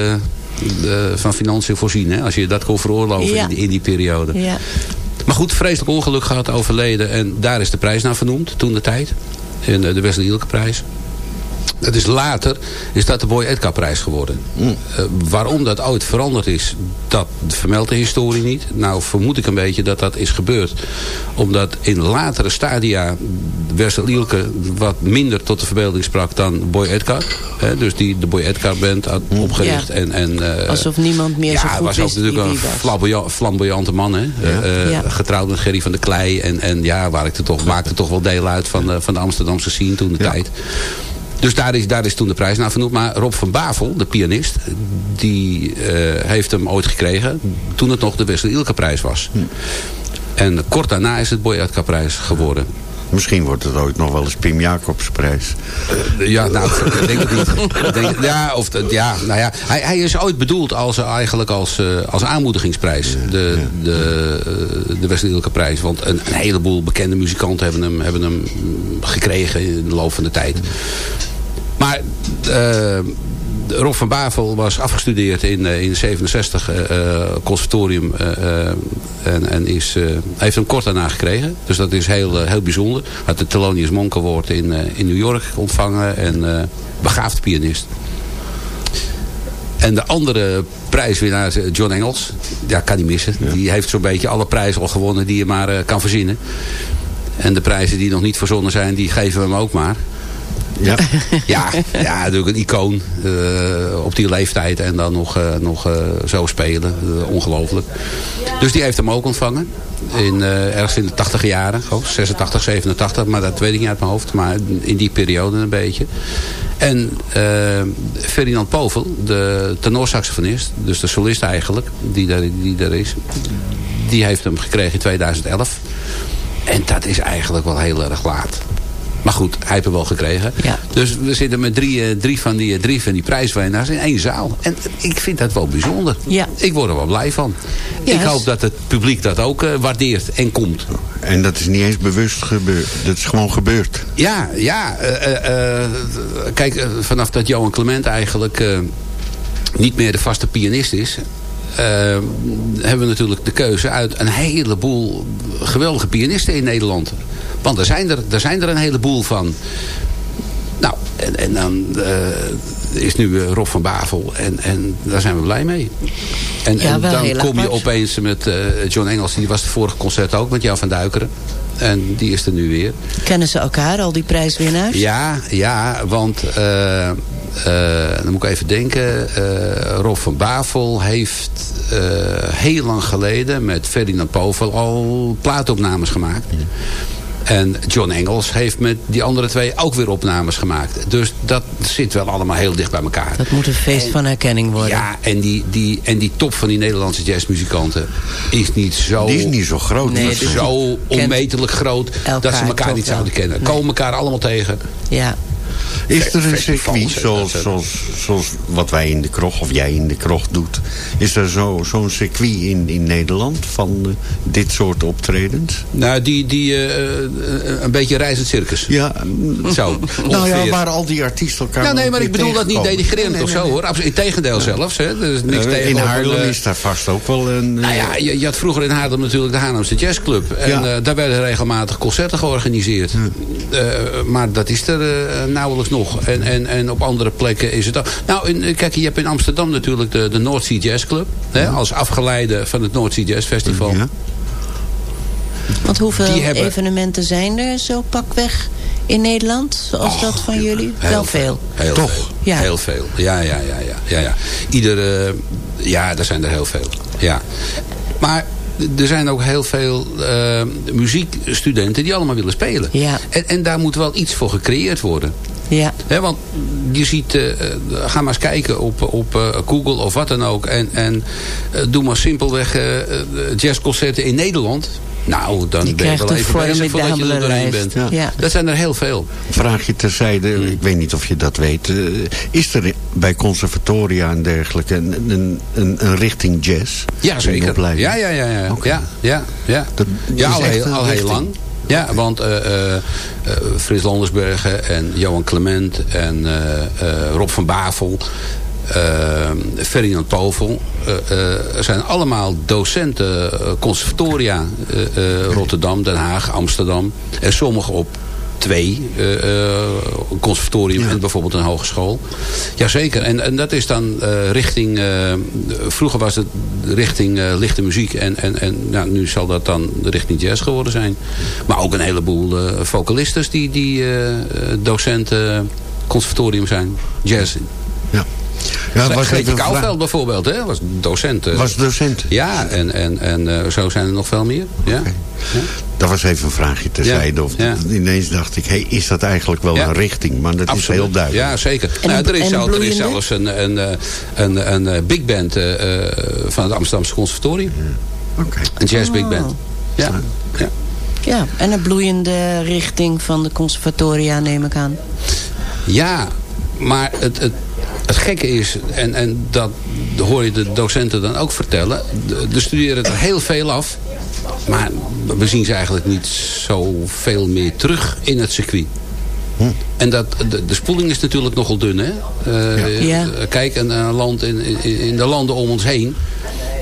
van financiën voorzien. Hè, als je dat kon veroorloven ja. in, in, die periode. Ja. Maar goed, vreselijk ongeluk gehad, overleden. En daar is de prijs naar vernoemd, toen de tijd. In de Wesley prijs. Dat is later is dat de Boy Edka prijs geworden. Mm. Uh, waarom dat ooit veranderd is, dat vermeldt de historie niet. Nou vermoed ik een beetje dat dat is gebeurd. Omdat in latere stadia Wessel Ilke wat minder tot de verbeelding sprak dan Boy Edka. Hè, dus die de Boy Edka band had opgericht. Ja. En, en, uh, Alsof niemand meer ja, zo goed was wist ook natuurlijk een was. flamboyant, flamboyante man. Hè? Ja. Uh, ja. Getrouwd met Gerry van der Klei. En, en ja, waar ik er toch, maakte toch wel deel uit van de, van de Amsterdamse scene toen de tijd. Dus daar is, daar is toen de prijs naar vernoemd. Maar Rob van Bavel, de pianist, die uh, heeft hem ooit gekregen toen het nog de Wessel Ilke prijs was. Hm. En kort daarna is het Boyatka prijs geworden. Misschien wordt het ooit nog wel eens Pim Jacobs prijs. Uh, ja, nou, ik denk het niet. Denk, ja, of, ja, nou ja, hij, hij is ooit bedoeld als, eigenlijk als, als aanmoedigingsprijs. De, de, de Westelijke prijs. Want een, een, heleboel bekende muzikanten hebben hem, hebben hem gekregen in de loop van de tijd. Maar uh, Rob van Bavel was afgestudeerd in, uh, in 67 uh, conservatorium en, en is, heeft hem kort daarna gekregen. Dus dat is heel, heel bijzonder. Had de Thelonious Monk Award in, in New York ontvangen en begaafd pianist. En de andere prijswinnaar, John Engels, ja, kan niet missen. Ja. Die heeft zo'n beetje alle prijzen al gewonnen die je maar kan verzinnen. En de prijzen die nog niet verzonnen zijn, die geven we hem ook maar. Ja. ja, ja, natuurlijk een icoon uh, op die leeftijd en dan nog, uh, nog uh, zo spelen. ongelooflijk. Dus die heeft hem ook ontvangen. In, ergens in de 80 jaren. Oh, 86, 87, maar dat weet ik niet uit mijn hoofd. Maar in die periode een beetje. En Ferdinand Povel, de tenorsaxofonist, dus de solist eigenlijk, die daar, die daar is. Die heeft hem gekregen in 2011. En dat is eigenlijk wel heel erg laat. Maar goed, hij heeft hem wel gekregen. Ja. Dus we zitten met drie, drie, van die, drie van die prijswinnaars in één zaal. En ik vind dat wel bijzonder. Ja. Ik word er wel blij van. Yes. Ik hoop dat het publiek dat ook uh, waardeert en komt. En dat is niet eens bewust gebeurd. Dat is gewoon gebeurd. Ja, ja. Uh, uh, kijk, vanaf dat Johan Clement eigenlijk niet meer de vaste pianist is... hebben we natuurlijk de keuze uit een heleboel geweldige pianisten in Nederland. Want er zijn er, er, zijn er een heleboel van. Nou, en, en dan uh, is nu uh, Rob van Bavel. En, en daar zijn we blij mee. En, ja, en dan kom apart. je opeens met uh, John Engels. Die was het vorige concert ook met Jan van Duikeren. En die is er nu weer. Kennen ze elkaar, al die prijswinnaars? Ja, ja want uh, dan moet ik even denken. Rob van Bavel heeft heel lang geleden met Ferdinand Povel al plaatopnames gemaakt. Ja. En John Engels heeft met die andere twee ook weer opnames gemaakt. Dus dat zit wel allemaal heel dicht bij elkaar. Dat moet een feest en, van herkenning worden. Ja, en die, die, en die top van die Nederlandse jazzmuzikanten is niet zo... Die is niet zo groot. Nee, niet zo onmetelijk groot dat ze elkaar niet zouden kennen. Nee. Komen elkaar allemaal tegen. Ja. Is er een circuit zoals, zoals, zoals wat wij in de krocht, of jij in de krocht doet? Is er zo- zo'n circuit in, in Nederland van eh, dit soort optredens? Nou, die, die eh, eh, een beetje reizend circus. Ja, Zo, nou ja, waar al die artiesten elkaar Ja, nee, maar ik bedoel dat niet denigrerend Nee, of nee, zo hoor. Absoluut, integendeel zelfs. Hè. Er is niks tegen in Haarlem is daar vast ook wel een... Nou ja, je, je had vroeger in Haarlem natuurlijk de Haarlemse Jazzclub. En Ja. daar werden regelmatig concerten georganiseerd. Eh, maar dat is er eh, nauwelijks nog. En, en, en op andere plekken is het ook. Nou, in, kijk, je hebt in Amsterdam natuurlijk de, de North Sea Jazz Club. Hè, als afgeleide van het North Sea Jazz Festival. Ja. Want hoeveel hebben- evenementen zijn er zo pakweg in Nederland? Zoals dat van jullie? Heel Wel veel. Heel Toch? Veel. Ja. Heel veel. Ja, ja, ja, ja. ja, ja. Iedere, ja, er zijn er heel veel. Ja. Maar er zijn ook heel veel eh, muziekstudenten die allemaal willen spelen. Ja. En, en daar moet wel iets voor gecreëerd worden. Ja. Want je ziet, eh, eh, ga maar eens kijken op, op Google of wat dan ook. En, en doe maar simpelweg jazzconcerten in Nederland. Nou, dan Je ben je wel even bezig voordat je er doorheen bent. Ja. Dat zijn er heel veel. Vraag je terzijde, ik weet niet of je dat weet. eh, is er bij conservatoria en dergelijke een, een, een, een richting jazz? Ja, in zeker. opleiding? Ja, ja, ja. Ja, ja, ja, ja. Dat ja is al, echt heel, al heel lang. Ja, want eh, eh, eh, Frits Landersbergen en Johan Clement en eh, eh, Rob van Bavel... eh, Ferdinand Povel eh, eh, zijn allemaal docenten conservatoria Rotterdam, Den Haag, Amsterdam en sommigen op twee een conservatorium en bijvoorbeeld een hogeschool. Jazeker, en, en dat is dan richting, vroeger was het richting lichte muziek en, en, en nou, nu zal dat dan richting jazz geworden zijn. Maar ook een heleboel vocalistes die, die docenten conservatorium zijn, jazz. Ja. Was Greetje. Kouwveld bijvoorbeeld, hè, was docent. eh. Was docent? Ja, en, en, en eh, zo zijn er nog veel meer. Ja. Dat was even een vraagje terzijde. Ja, Of, ja. Ineens dacht ik, hey, is dat eigenlijk wel Ja. een richting? Maar dat is heel duidelijk. Ja, zeker. En nou, er, is en zelf, er is zelfs een, een, eh, een, een, eh, big band van het Amsterdamse Conservatorium. Oké. Een jazz big band. Oh. Ja. ja. Ja, en een bloeiende richting van de conservatoria neem ik aan. Ja, maar het, het, het gekke is, en, en dat hoor je de docenten dan ook vertellen... de- er studeren er heel veel af... maar we zien ze eigenlijk niet zoveel meer terug in het circuit. En dat, de, de spoeling is natuurlijk nogal dun, hè? Eh, Ja. Kijk, een, een land in, in, in de landen om ons heen...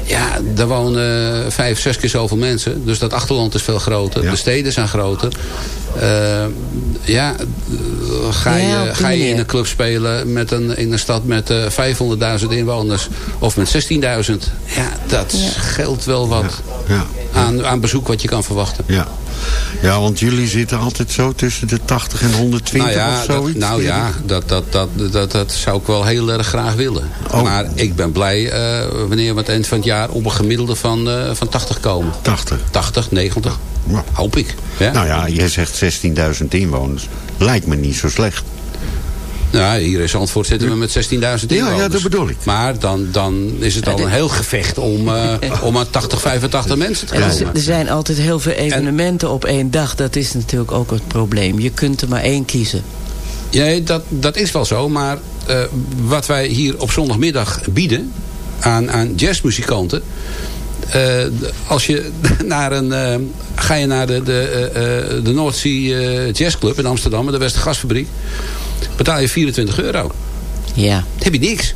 Ja, daar wonen vijf, zes keer zoveel mensen. Dus dat achterland is veel groter. Ja. De steden zijn groter. Eh, ja, eh, ga je, Ja, ga je in een club spelen met een, in een stad met eh 500.000 inwoners of met 16.000. Ja, dat scheelt wel wat Ja. aan, aan bezoek wat je kan verwachten. Ja. Ja, want jullie zitten altijd zo tussen de 80 en 120 nou ja, of dat, zoiets? nou ja dat, dat, dat, dat, dat zou ik wel heel erg graag willen. Oh. Maar ik ben blij eh, wanneer we het eind van het jaar op een gemiddelde van, eh, van 80 komen. 80. 80, 90. Ja. Hoop ik. Ja? Nou ja, jij zegt 16.000 inwoners. Lijkt me niet zo slecht. Nou, hier in Zandvoort zitten we met 16.000 inwoners. ja, dat bedoel ik. Maar dan, dan is het al een heel gevecht om, eh, om aan 80, 85 mensen te En er, komen. er zijn altijd heel veel evenementen op één dag. Dat is natuurlijk ook het probleem. Je kunt er maar één kiezen. Ja, dat, dat is wel zo. Maar eh, wat wij hier op zondagmiddag bieden aan, aan jazzmuzikanten... eh, als je naar een, eh, ga je naar de, de, eh, eh, de North Sea eh, Jazz Club in Amsterdam... de Westergasfabriek... betaal je 24 euro. Ja. Heb je niks.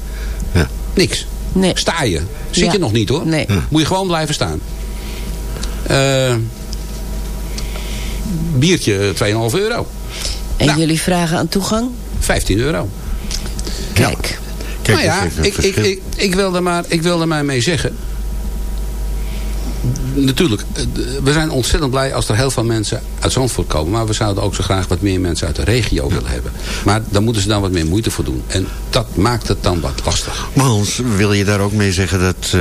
Ja. Niks. Nee. Sta je. Zit Ja. je nog niet hoor. Nee. Moet je gewoon blijven staan. Eh, biertje 2,5 euro. En Nou. jullie vragen aan toegang? 15 euro. Kijk. Kijk, nou ja, ik, ik, ik, ik, wil er maar, ik wil er maar mee zeggen. Natuurlijk, eh, we zijn ontzettend blij als er heel veel mensen uit Zandvoort komen. Maar we zouden ook zo graag wat meer mensen uit de regio willen hebben. Maar daar moeten ze dan wat meer moeite voor doen. En dat maakt het dan wat lastig. Maar Hans, wil je daar ook mee zeggen dat eh,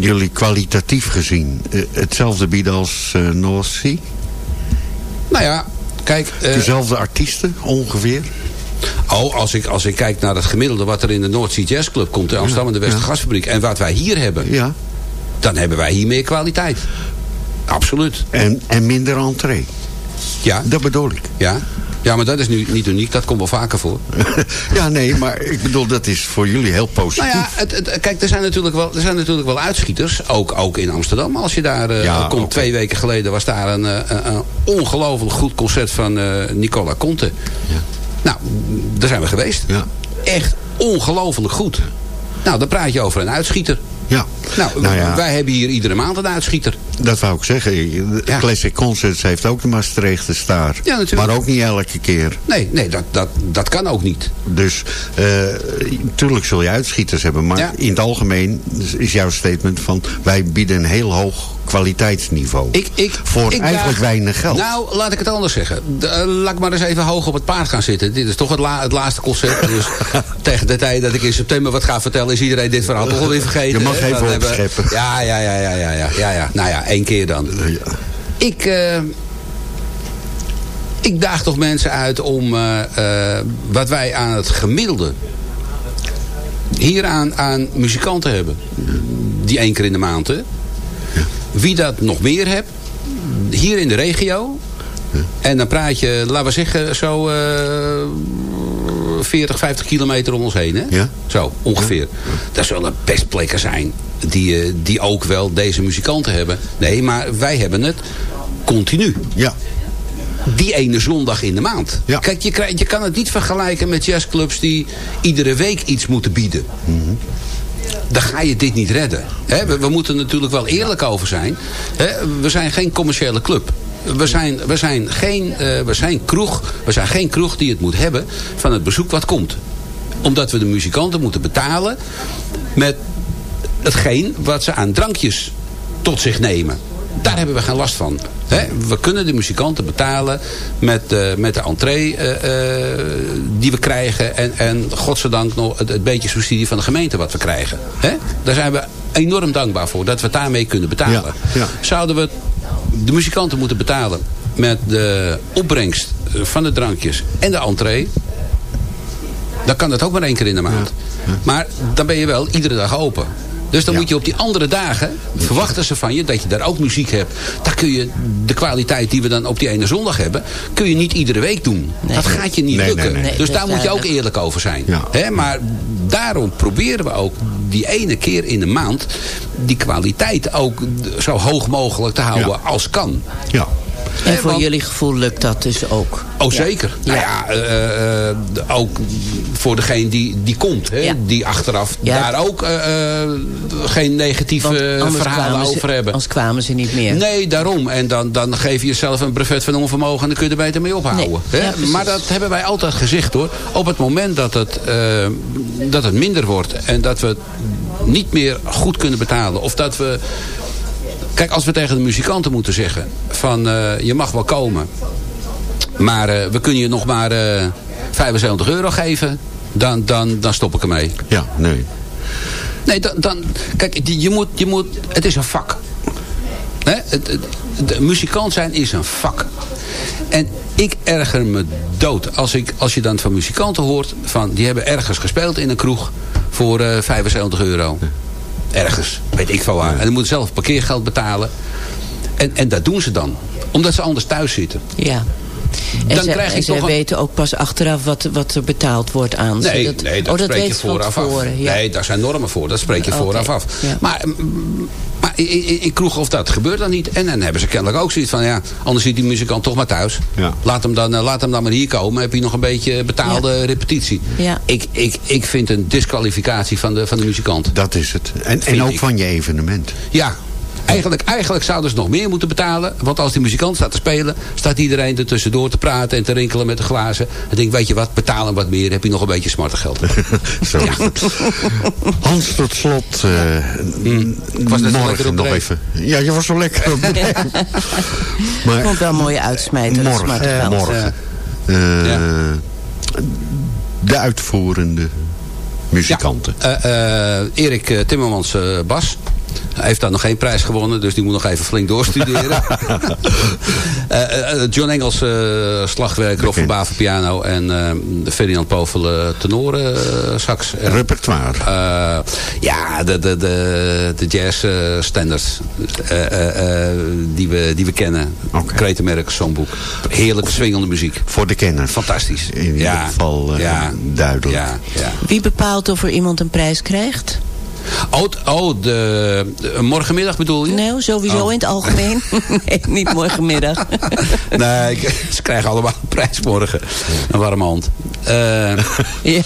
jullie kwalitatief gezien eh, hetzelfde bieden als eh North Sea? Nou ja, kijk... Dezelfde artiesten ongeveer? Oh, als ik, als ik kijk naar het gemiddelde wat er in de North Sea Jazz Club komt in Amsterdam en de Westergasfabriek. En wat wij hier hebben, Ja. Dan hebben wij hier meer kwaliteit. Absoluut. En, en minder entree. Ja, Dat bedoel ik. ja. Ja, maar dat is nu niet uniek. Dat komt wel vaker voor. ja, nee, maar ik bedoel, dat is voor jullie heel positief. Nou ja, het, het- kijk, er zijn, natuurlijk wel, er zijn natuurlijk wel uitschieters. Ook, ook in Amsterdam. Als je daar Ja, komt, twee weken geleden was daar een, eh, een, een ongelooflijk goed concert van eh, Nicola Conte. Nou, daar zijn we geweest. Ja. Echt ongelooflijk goed. Nou, dan praat je over een uitschieter. Ja. Nou, Nou ja. wij hebben hier iedere maand een uitschieter. Dat wou ik zeggen. Ja. Classic Concerts heeft ook de Maastrichter staar. Ja, natuurlijk. Maar ook niet elke keer. Nee, nee dat, dat, dat kan ook niet. Dus eh natuurlijk zul je uitschieters hebben. Maar Ja. in het algemeen is jouw statement van... wij bieden een heel hoog kwaliteitsniveau. Ik, ik, voor ik eigenlijk daag- weinig geld. Nou, laat ik het anders zeggen. De- eh, laat ik maar eens even hoog op het paard gaan zitten. Dit is toch het, la- het laatste concert. Dus tegen de tijd dat ik in september wat ga vertellen... is iedereen dit verhaal toch alweer vergeten. Je mag hè? even opscheppen. Ja, ja, ja, ja, ja, ja, ja, ja. Nou ja, één keer dan. Ik... eh, ik daag toch mensen uit om eh, wat wij aan het gemiddelde hier aan, aan muzikanten hebben. Die één keer in de maand. Hè? Wie dat nog meer hebt, hier in de regio. En dan praat je, laten we zeggen, zo eh 40, 50 kilometer om ons heen. Hè? Ja. Zo, ongeveer. Dat zullen best plekken zijn die, eh, die ook wel deze muzikanten hebben. Nee, maar wij hebben het continu. Ja. Die ene zondag in de maand. Ja. Kijk, je, je kan het niet vergelijken met jazzclubs die iedere week iets moeten bieden. Dan ga je dit niet redden. We, we moeten natuurlijk wel eerlijk over zijn. We zijn geen commerciële club. We zijn, we, zijn geen, eh, we, zijn kroeg, we zijn geen kroeg die het moet hebben van het bezoek wat komt. Omdat we de muzikanten moeten betalen met hetgeen wat ze aan drankjes tot zich nemen. Daar hebben we geen last van. We kunnen de muzikanten betalen met, eh, met de entree eh, eh, die we krijgen. En, en godzijdank nog het, het beetje subsidie van de gemeente wat we krijgen. Daar zijn we enorm dankbaar voor. Dat we daarmee kunnen betalen. Ja, ja. Zouden we de muzikanten moeten betalen met de opbrengst van de drankjes en de entree. Dan kan dat ook maar één keer in de maand. Maar dan ben je wel iedere dag open. Dus dan Ja. moet je op die andere dagen, verwachten ze van je dat je daar ook muziek hebt. Daar kun je de kwaliteit die we dan op die ene zondag hebben, kun je niet iedere week doen. Dat gaat je niet Nee, lukken. nee, nee. Dus daar moet je ook eerlijk over zijn. Ja. Hè, maar daarom proberen we ook die ene keer in de maand die kwaliteit ook zo hoog mogelijk te houden Ja. als kan. Ja. En voor want- jullie gevoel lukt dat dus ook. Oh, zeker. Nou ja, eh, eh, ook voor degene die, die komt. Hè, Ja. Die achteraf Ja. daar ook eh, geen negatieve verhalen ze- over hebben. Anders kwamen ze niet meer. Nee, daarom. En dan, dan geef je jezelf een brevet van onvermogen... en dan kun je er beter mee ophouden. Nee. Hè? Ja, maar dat hebben wij altijd gezegd hoor. Op het moment dat het, dat het minder wordt... en dat we het niet meer goed kunnen betalen... of dat we... Kijk, als we tegen de muzikanten moeten zeggen... van eh, je mag wel komen... maar eh, we kunnen je nog maar eh 75 euro geven... Dan, dan, dan stop ik ermee. Ja, nee. Nee, dan, dan kijk, je moet, je moet, het is een vak. Hè? Het, het, de muzikant zijn is een vak. En ik erger me dood als, ik, als je dan van muzikanten hoort... van die hebben ergens gespeeld in een kroeg voor eh 75 euro. Ergens, weet ik van waar. En dan moeten ze zelf parkeergeld betalen. En, en dat doen ze dan. Omdat ze anders thuis zitten. Ja. En Dan ze, krijg en je zij toch een- weten ook pas achteraf wat, wat er betaald wordt aan ze. Nee, nee dat, oh, dat spreek je vooraf af. ja. Nee, daar zijn normen voor. Dat spreek je vooraf af. ja. Maar, mm, maar in, kroegen of dat gebeurt dan niet. En dan hebben ze kennelijk ook zoiets van... ja, anders zit die muzikant toch maar thuis. Ja. Laat, hem dan, eh, laat hem dan maar hier komen. Heb je nog een beetje betaalde repetitie. Ja. Ik, ik, ik vind een disqualificatie van de, van de muzikant. Dat is het. En, en ook ik. van je evenement. Ja, eigenlijk, eigenlijk zouden ze nog meer moeten betalen. Want als die muzikant staat te spelen... staat iedereen er tussendoor te praten en te rinkelen met de glazen. En denk, weet je wat, betaal hem wat meer. Heb je nog een beetje smarte geld. Zo. Hans, tot slot. eh, Mm. Ik was net morgen op nog even. Ja, je was zo lekker op dreef. Ik Maar vond wel een mooie uitsmijter. morgen, smarte eh, geld. morgen. eh, Ja. De uitvoerende muzikanten. Eh, eh, Erik Timmermans bas. Hij heeft daar nog geen prijs gewonnen, dus die moet nog even flink doorstuderen. Eh, eh, John Engels uh, slagwerk, Rob van Baven piano en uh, Ferdinand Povel tenoren sax. Repertoire. ja, de, de, de, de jazz standards die, we, die we kennen. Okay. Kretenmerk, songboek. Heerlijke swingende muziek. Voor de kenner. Fantastisch. In ieder ja. geval ja. duidelijk. Ja. Ja. Wie bepaalt of er iemand een prijs krijgt? Oh, oh de, de, morgenmiddag bedoel je? Nee, sowieso Oh. in het algemeen. nee, niet morgenmiddag. nee, ze krijgen allemaal een prijs morgen. Een warme hand. Eh, ja.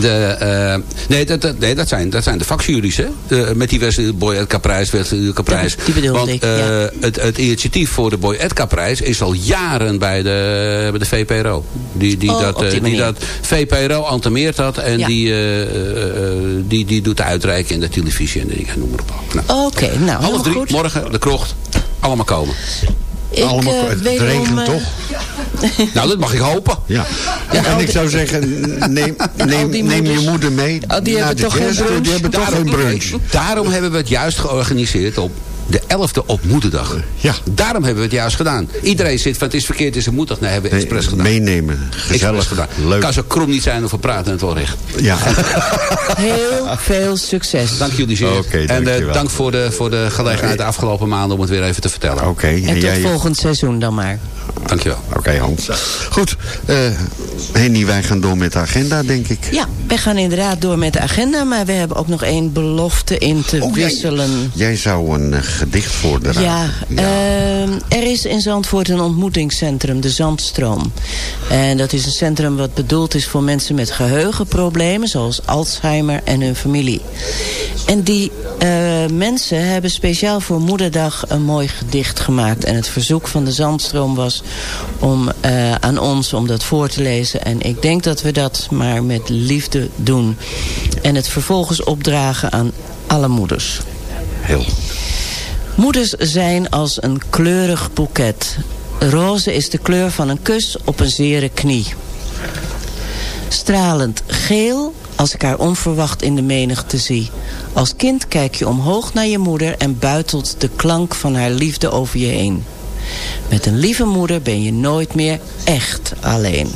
De, eh, nee, dat, dat, nee dat, zijn, dat zijn de vakjuries, hè? De, met die Wesley Boy Edka prijs, Wesley Edka prijs. Ja, die bedoelde Want ik, eh, ja. het, het initiatief voor de Boy Edka prijs is al jaren bij de, bij de VPRO. Die, die, Oh, dat, die eh, die dat VPRO entemeert dat en Ja. die, eh, eh, eh, die, die doet de uitreiking en de televisie en de noem maar op. Nou, Oké, nou, half drie, goed. morgen, de krocht, allemaal komen. Ik, Allemaal, eh, het regent eh, toch? Nou, dat mag ik hopen. Ja. Ja, en ik zou zeggen, neem, neem, je moeder mee Oh, die naar hebben de toch geen jazztour. brunch? Die hebben toch geen brunch. Daarom hebben we het juist georganiseerd op de 11e op moederdag. Ja. Daarom hebben we het juist gedaan. Iedereen zit van het is verkeerd, het is een moederdag. Nee, hebben we Nee, expres gedaan. meenemen. Gezellig. gedaan. Leuk. Kan zo krom niet zijn over praten en het wel recht. Ja. Heel veel succes. Dank jullie zeer. Oké, en eh, dank voor de, voor de gelegenheid de afgelopen maanden om het weer even te vertellen. Oké. En tot jij- volgend seizoen dan maar. Dankjewel. Oké, Hans. Goed. eh Henny, wij gaan door met de agenda, denk ik. Ja, wij gaan inderdaad door met de agenda. Maar we hebben ook nog één belofte in te Oh, jij- wisselen. Jij zou een gedicht voordragen. Ja, ehm, er is in Zandvoort een ontmoetingscentrum, de Zandstroom. En dat is een centrum wat bedoeld is voor mensen met geheugenproblemen... zoals Alzheimer en hun familie. En die eh, mensen hebben speciaal voor Moederdag een mooi gedicht gemaakt. En het verzoek van de Zandstroom was om, eh, aan ons om dat voor te lezen. En ik denk dat we dat maar met liefde doen. En het vervolgens opdragen aan alle moeders. Heel. Moeders zijn als een kleurig boeket. Roze is de kleur van een kus op een zere knie. Stralend geel als ik haar onverwacht in de menigte zie. Als kind kijk je omhoog naar je moeder en buitelt de klank van haar liefde over je heen. Met een lieve moeder ben je nooit meer echt alleen.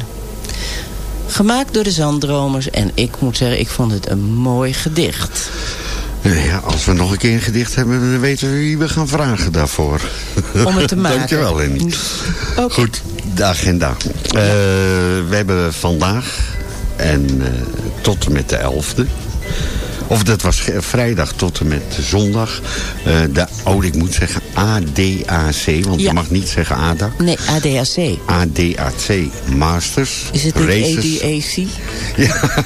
Gemaakt door de Zanddromers en ik moet zeggen, ik vond het een mooi gedicht. Ja, als we nog een keer een gedicht hebben, dan weten we wie we gaan vragen daarvoor. Om het te maken. Dankjewel, Henny. Oké. Goed, de agenda. Eh, we hebben vandaag en eh, tot en met de 11e. Of dat was vrijdag tot en met zondag. eh, de, oh, ik moet zeggen ADAC, want Ja. je mag niet zeggen ADAC. Nee, ADAC. ADAC Masters. Is het Races. ADAC? Ja,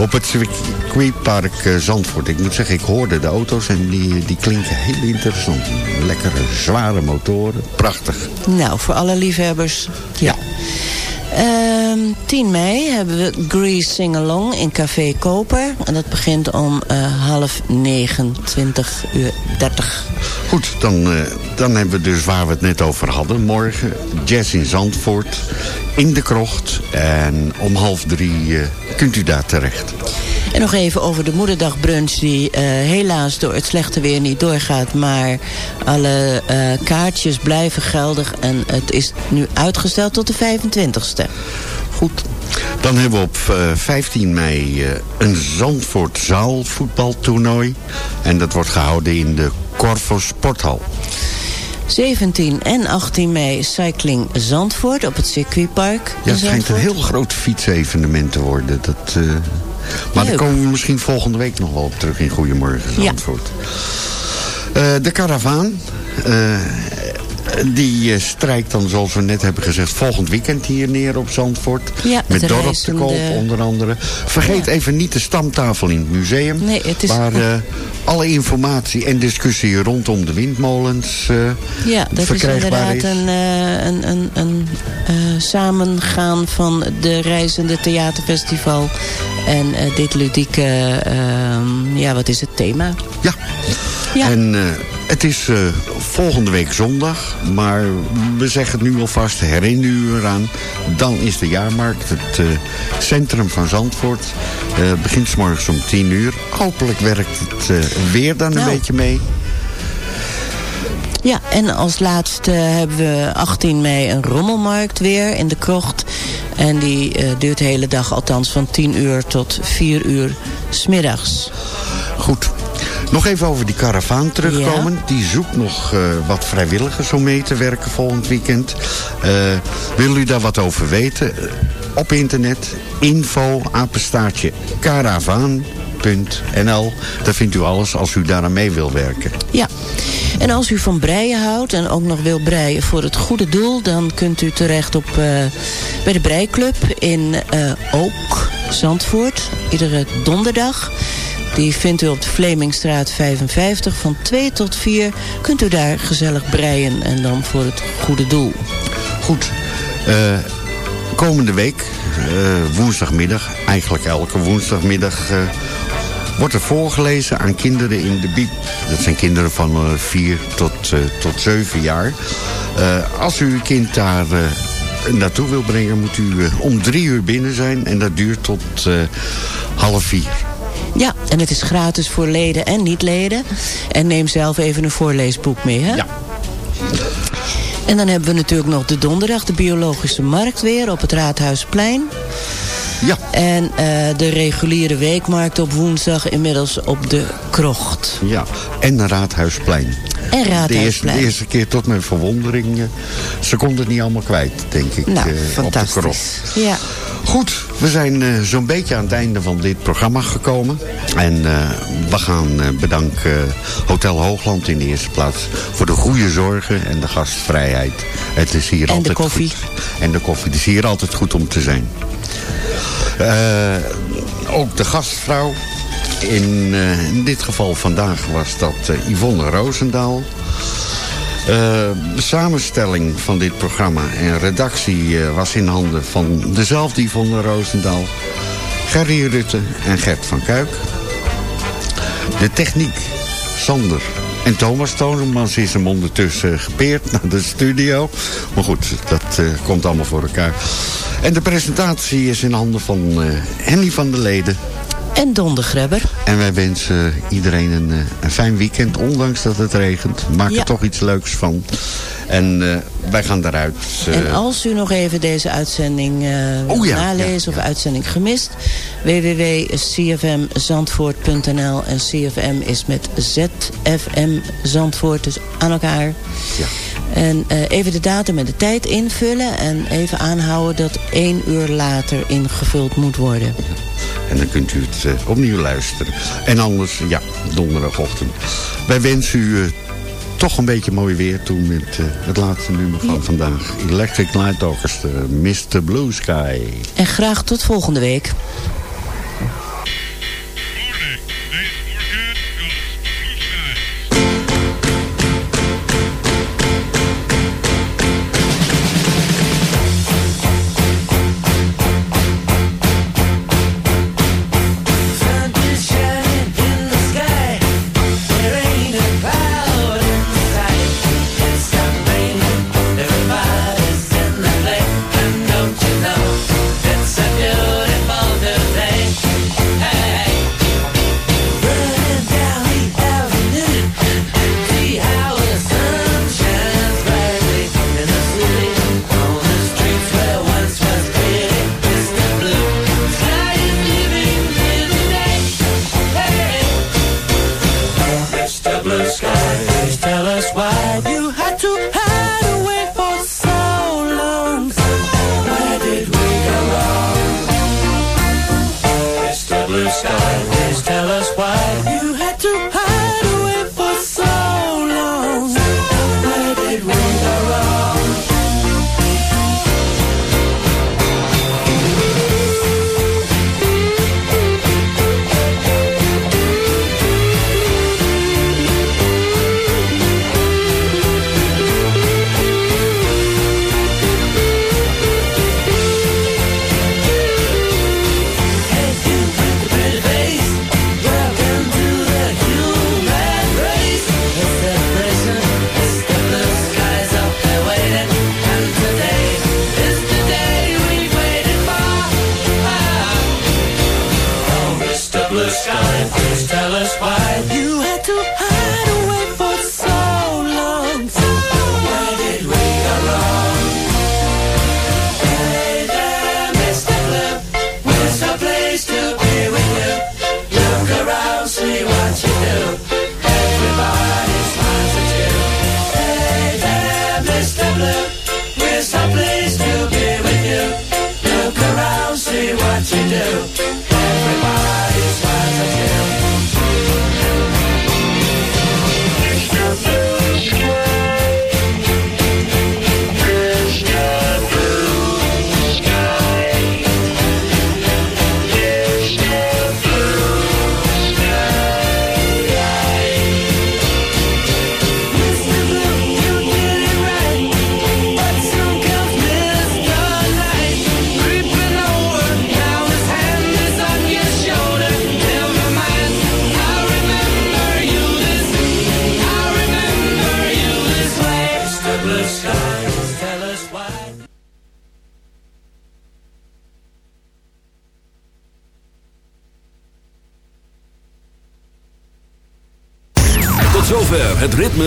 op het circuitpark eh, Zandvoort. Ik moet zeggen, ik hoorde de auto's en die, die klinken heel interessant. Lekkere, zware motoren. Prachtig. Nou, voor alle liefhebbers. Ja. Ehm, 10 mei hebben we Grease Sing Along in Café Koper. En dat begint om eh, half negen, 20 uur 30. Goed, dan, eh, dan hebben we dus waar we het net over hadden. Morgen jazz in Zandvoort, in de krocht. En om half drie eh, kunt u daar terecht. En nog even over de moederdagbrunch die helaas door het slechte weer niet doorgaat. Maar alle kaartjes blijven geldig en het is nu uitgesteld tot de 25ste. Goed. Dan hebben we op eh, 15 mei eh, een Zandvoort zaalvoetbaltoernooi. En dat wordt gehouden in de Corvo Sporthal. 17 en 18 mei Cycling Zandvoort op het circuitpark. Ja, het schijnt een heel groot fietsevenement te worden. Dat, eh, maar daar Leuk. komen we misschien volgende week nog wel op terug in Goedemorgen Ja. Zandvoort. Eh, de karavaan. eh, die eh, strijkt dan, zoals we net hebben gezegd, volgend weekend hier neer op Zandvoort. Ja, Met dorp te koop onder andere. Vergeet Ja. even niet de stamtafel in het museum. Nee, het is- Waar eh, alle informatie en discussie rondom de windmolens eh, Ja, dat is verkrijgbaar inderdaad een, een, een, een samengaan van de Reizende Theaterfestival en dit ludieke, ehm, ja, wat is het thema? Ja. Ja. En, het is uh, volgende week zondag, maar we zeggen het nu alvast, herinner u eraan. Dan is de jaarmarkt, het uh, centrum van Zandvoort. Uh, begint s morgens om 10 uur. Hopelijk werkt het weer dan nou. een beetje mee. Ja, en als laatste hebben we 18 mei een rommelmarkt weer in de krocht. En die uh, duurt de hele dag, althans van 10 uur tot 4 uur smiddags. Goed. Nog even over die karavaan terugkomen. Ja. Die zoekt nog uh, wat vrijwilligers om mee te werken volgend weekend. Uh, wil u daar wat over weten? Op internet info apenstaartje karavaan breien.nl. Daar vindt u alles als u daaraan mee wil werken. Ja, en als u van breien houdt en ook nog wil breien voor het goede doel... dan kunt u terecht op, uh, bij de Breiklub in uh, Ook, Zandvoort. Iedere donderdag. Die vindt u op de Vlemingstraat 55. Van 2 tot 4 kunt u daar gezellig breien en dan voor het goede doel. Goed. Uh, komende week, woensdagmiddag, eigenlijk elke woensdagmiddag... Wordt er voorgelezen aan kinderen in de biep. Dat zijn kinderen van 4 uh, tot, uh, tot 7 jaar. Uh, als u uw kind daar naartoe wil brengen, moet u om drie uur binnen zijn. En dat duurt tot half vier. Ja, en het is gratis voor leden en niet-leden. En neem zelf even een voorleesboek mee, hè? Ja. En dan hebben we natuurlijk nog de donderdag, de biologische markt weer op het Raadhuisplein. Ja. En uh, de reguliere weekmarkt op woensdag inmiddels op de krocht. Ja, en Raadhuisplein. En Raadhuisplein. De eerste, de eerste keer tot mijn verwondering. Uh, ze konden het niet allemaal kwijt, denk ik. Nou, fantastisch. Op de. Ja. Goed, we zijn uh, zo'n beetje aan het einde van dit programma gekomen. En we gaan bedanken Hotel Hoogland in de eerste plaats... voor de goede zorgen en de gastvrijheid. Het is hier en altijd de koffie. Goed. En de koffie. Het is hier altijd goed om te zijn. Uh, ook de gastvrouw. In, uh, in, dit geval vandaag was dat uh, Yvonne Roosendaal. de samenstelling van dit programma en redactie was in handen van dezelfde Yvonne Roosendaal. Gerry Rutte en Gert van Kuik. De techniek, Sander en Thomas Tonemans is hem ondertussen gepeerd naar de studio. Maar goed, dat komt allemaal voor elkaar. En de presentatie is in handen van Henny van der Leden. En Don de Grebber. En wij wensen iedereen een, een fijn weekend, ondanks dat het regent. Maak Ja. er toch iets leuks van. En uh, wij gaan daaruit. Uh, En als u nog even deze uitzending uh, Oh ja, nalezen ja, of uitzending gemist... www.cfmzandvoort.nl en CFM is met ZFM Zandvoort, dus aan elkaar. Ja. En even de datum en de tijd invullen en even aanhouden dat één uur later ingevuld moet worden. En dan kunt u het uh, opnieuw luisteren. En anders, ja, donderdagochtend. Wij wensen u uh, toch een beetje mooi weer toe met uh, het laatste nummer van ja. vandaag. Electric Light Orchestra, Mr. Blue Sky. En graag tot volgende week.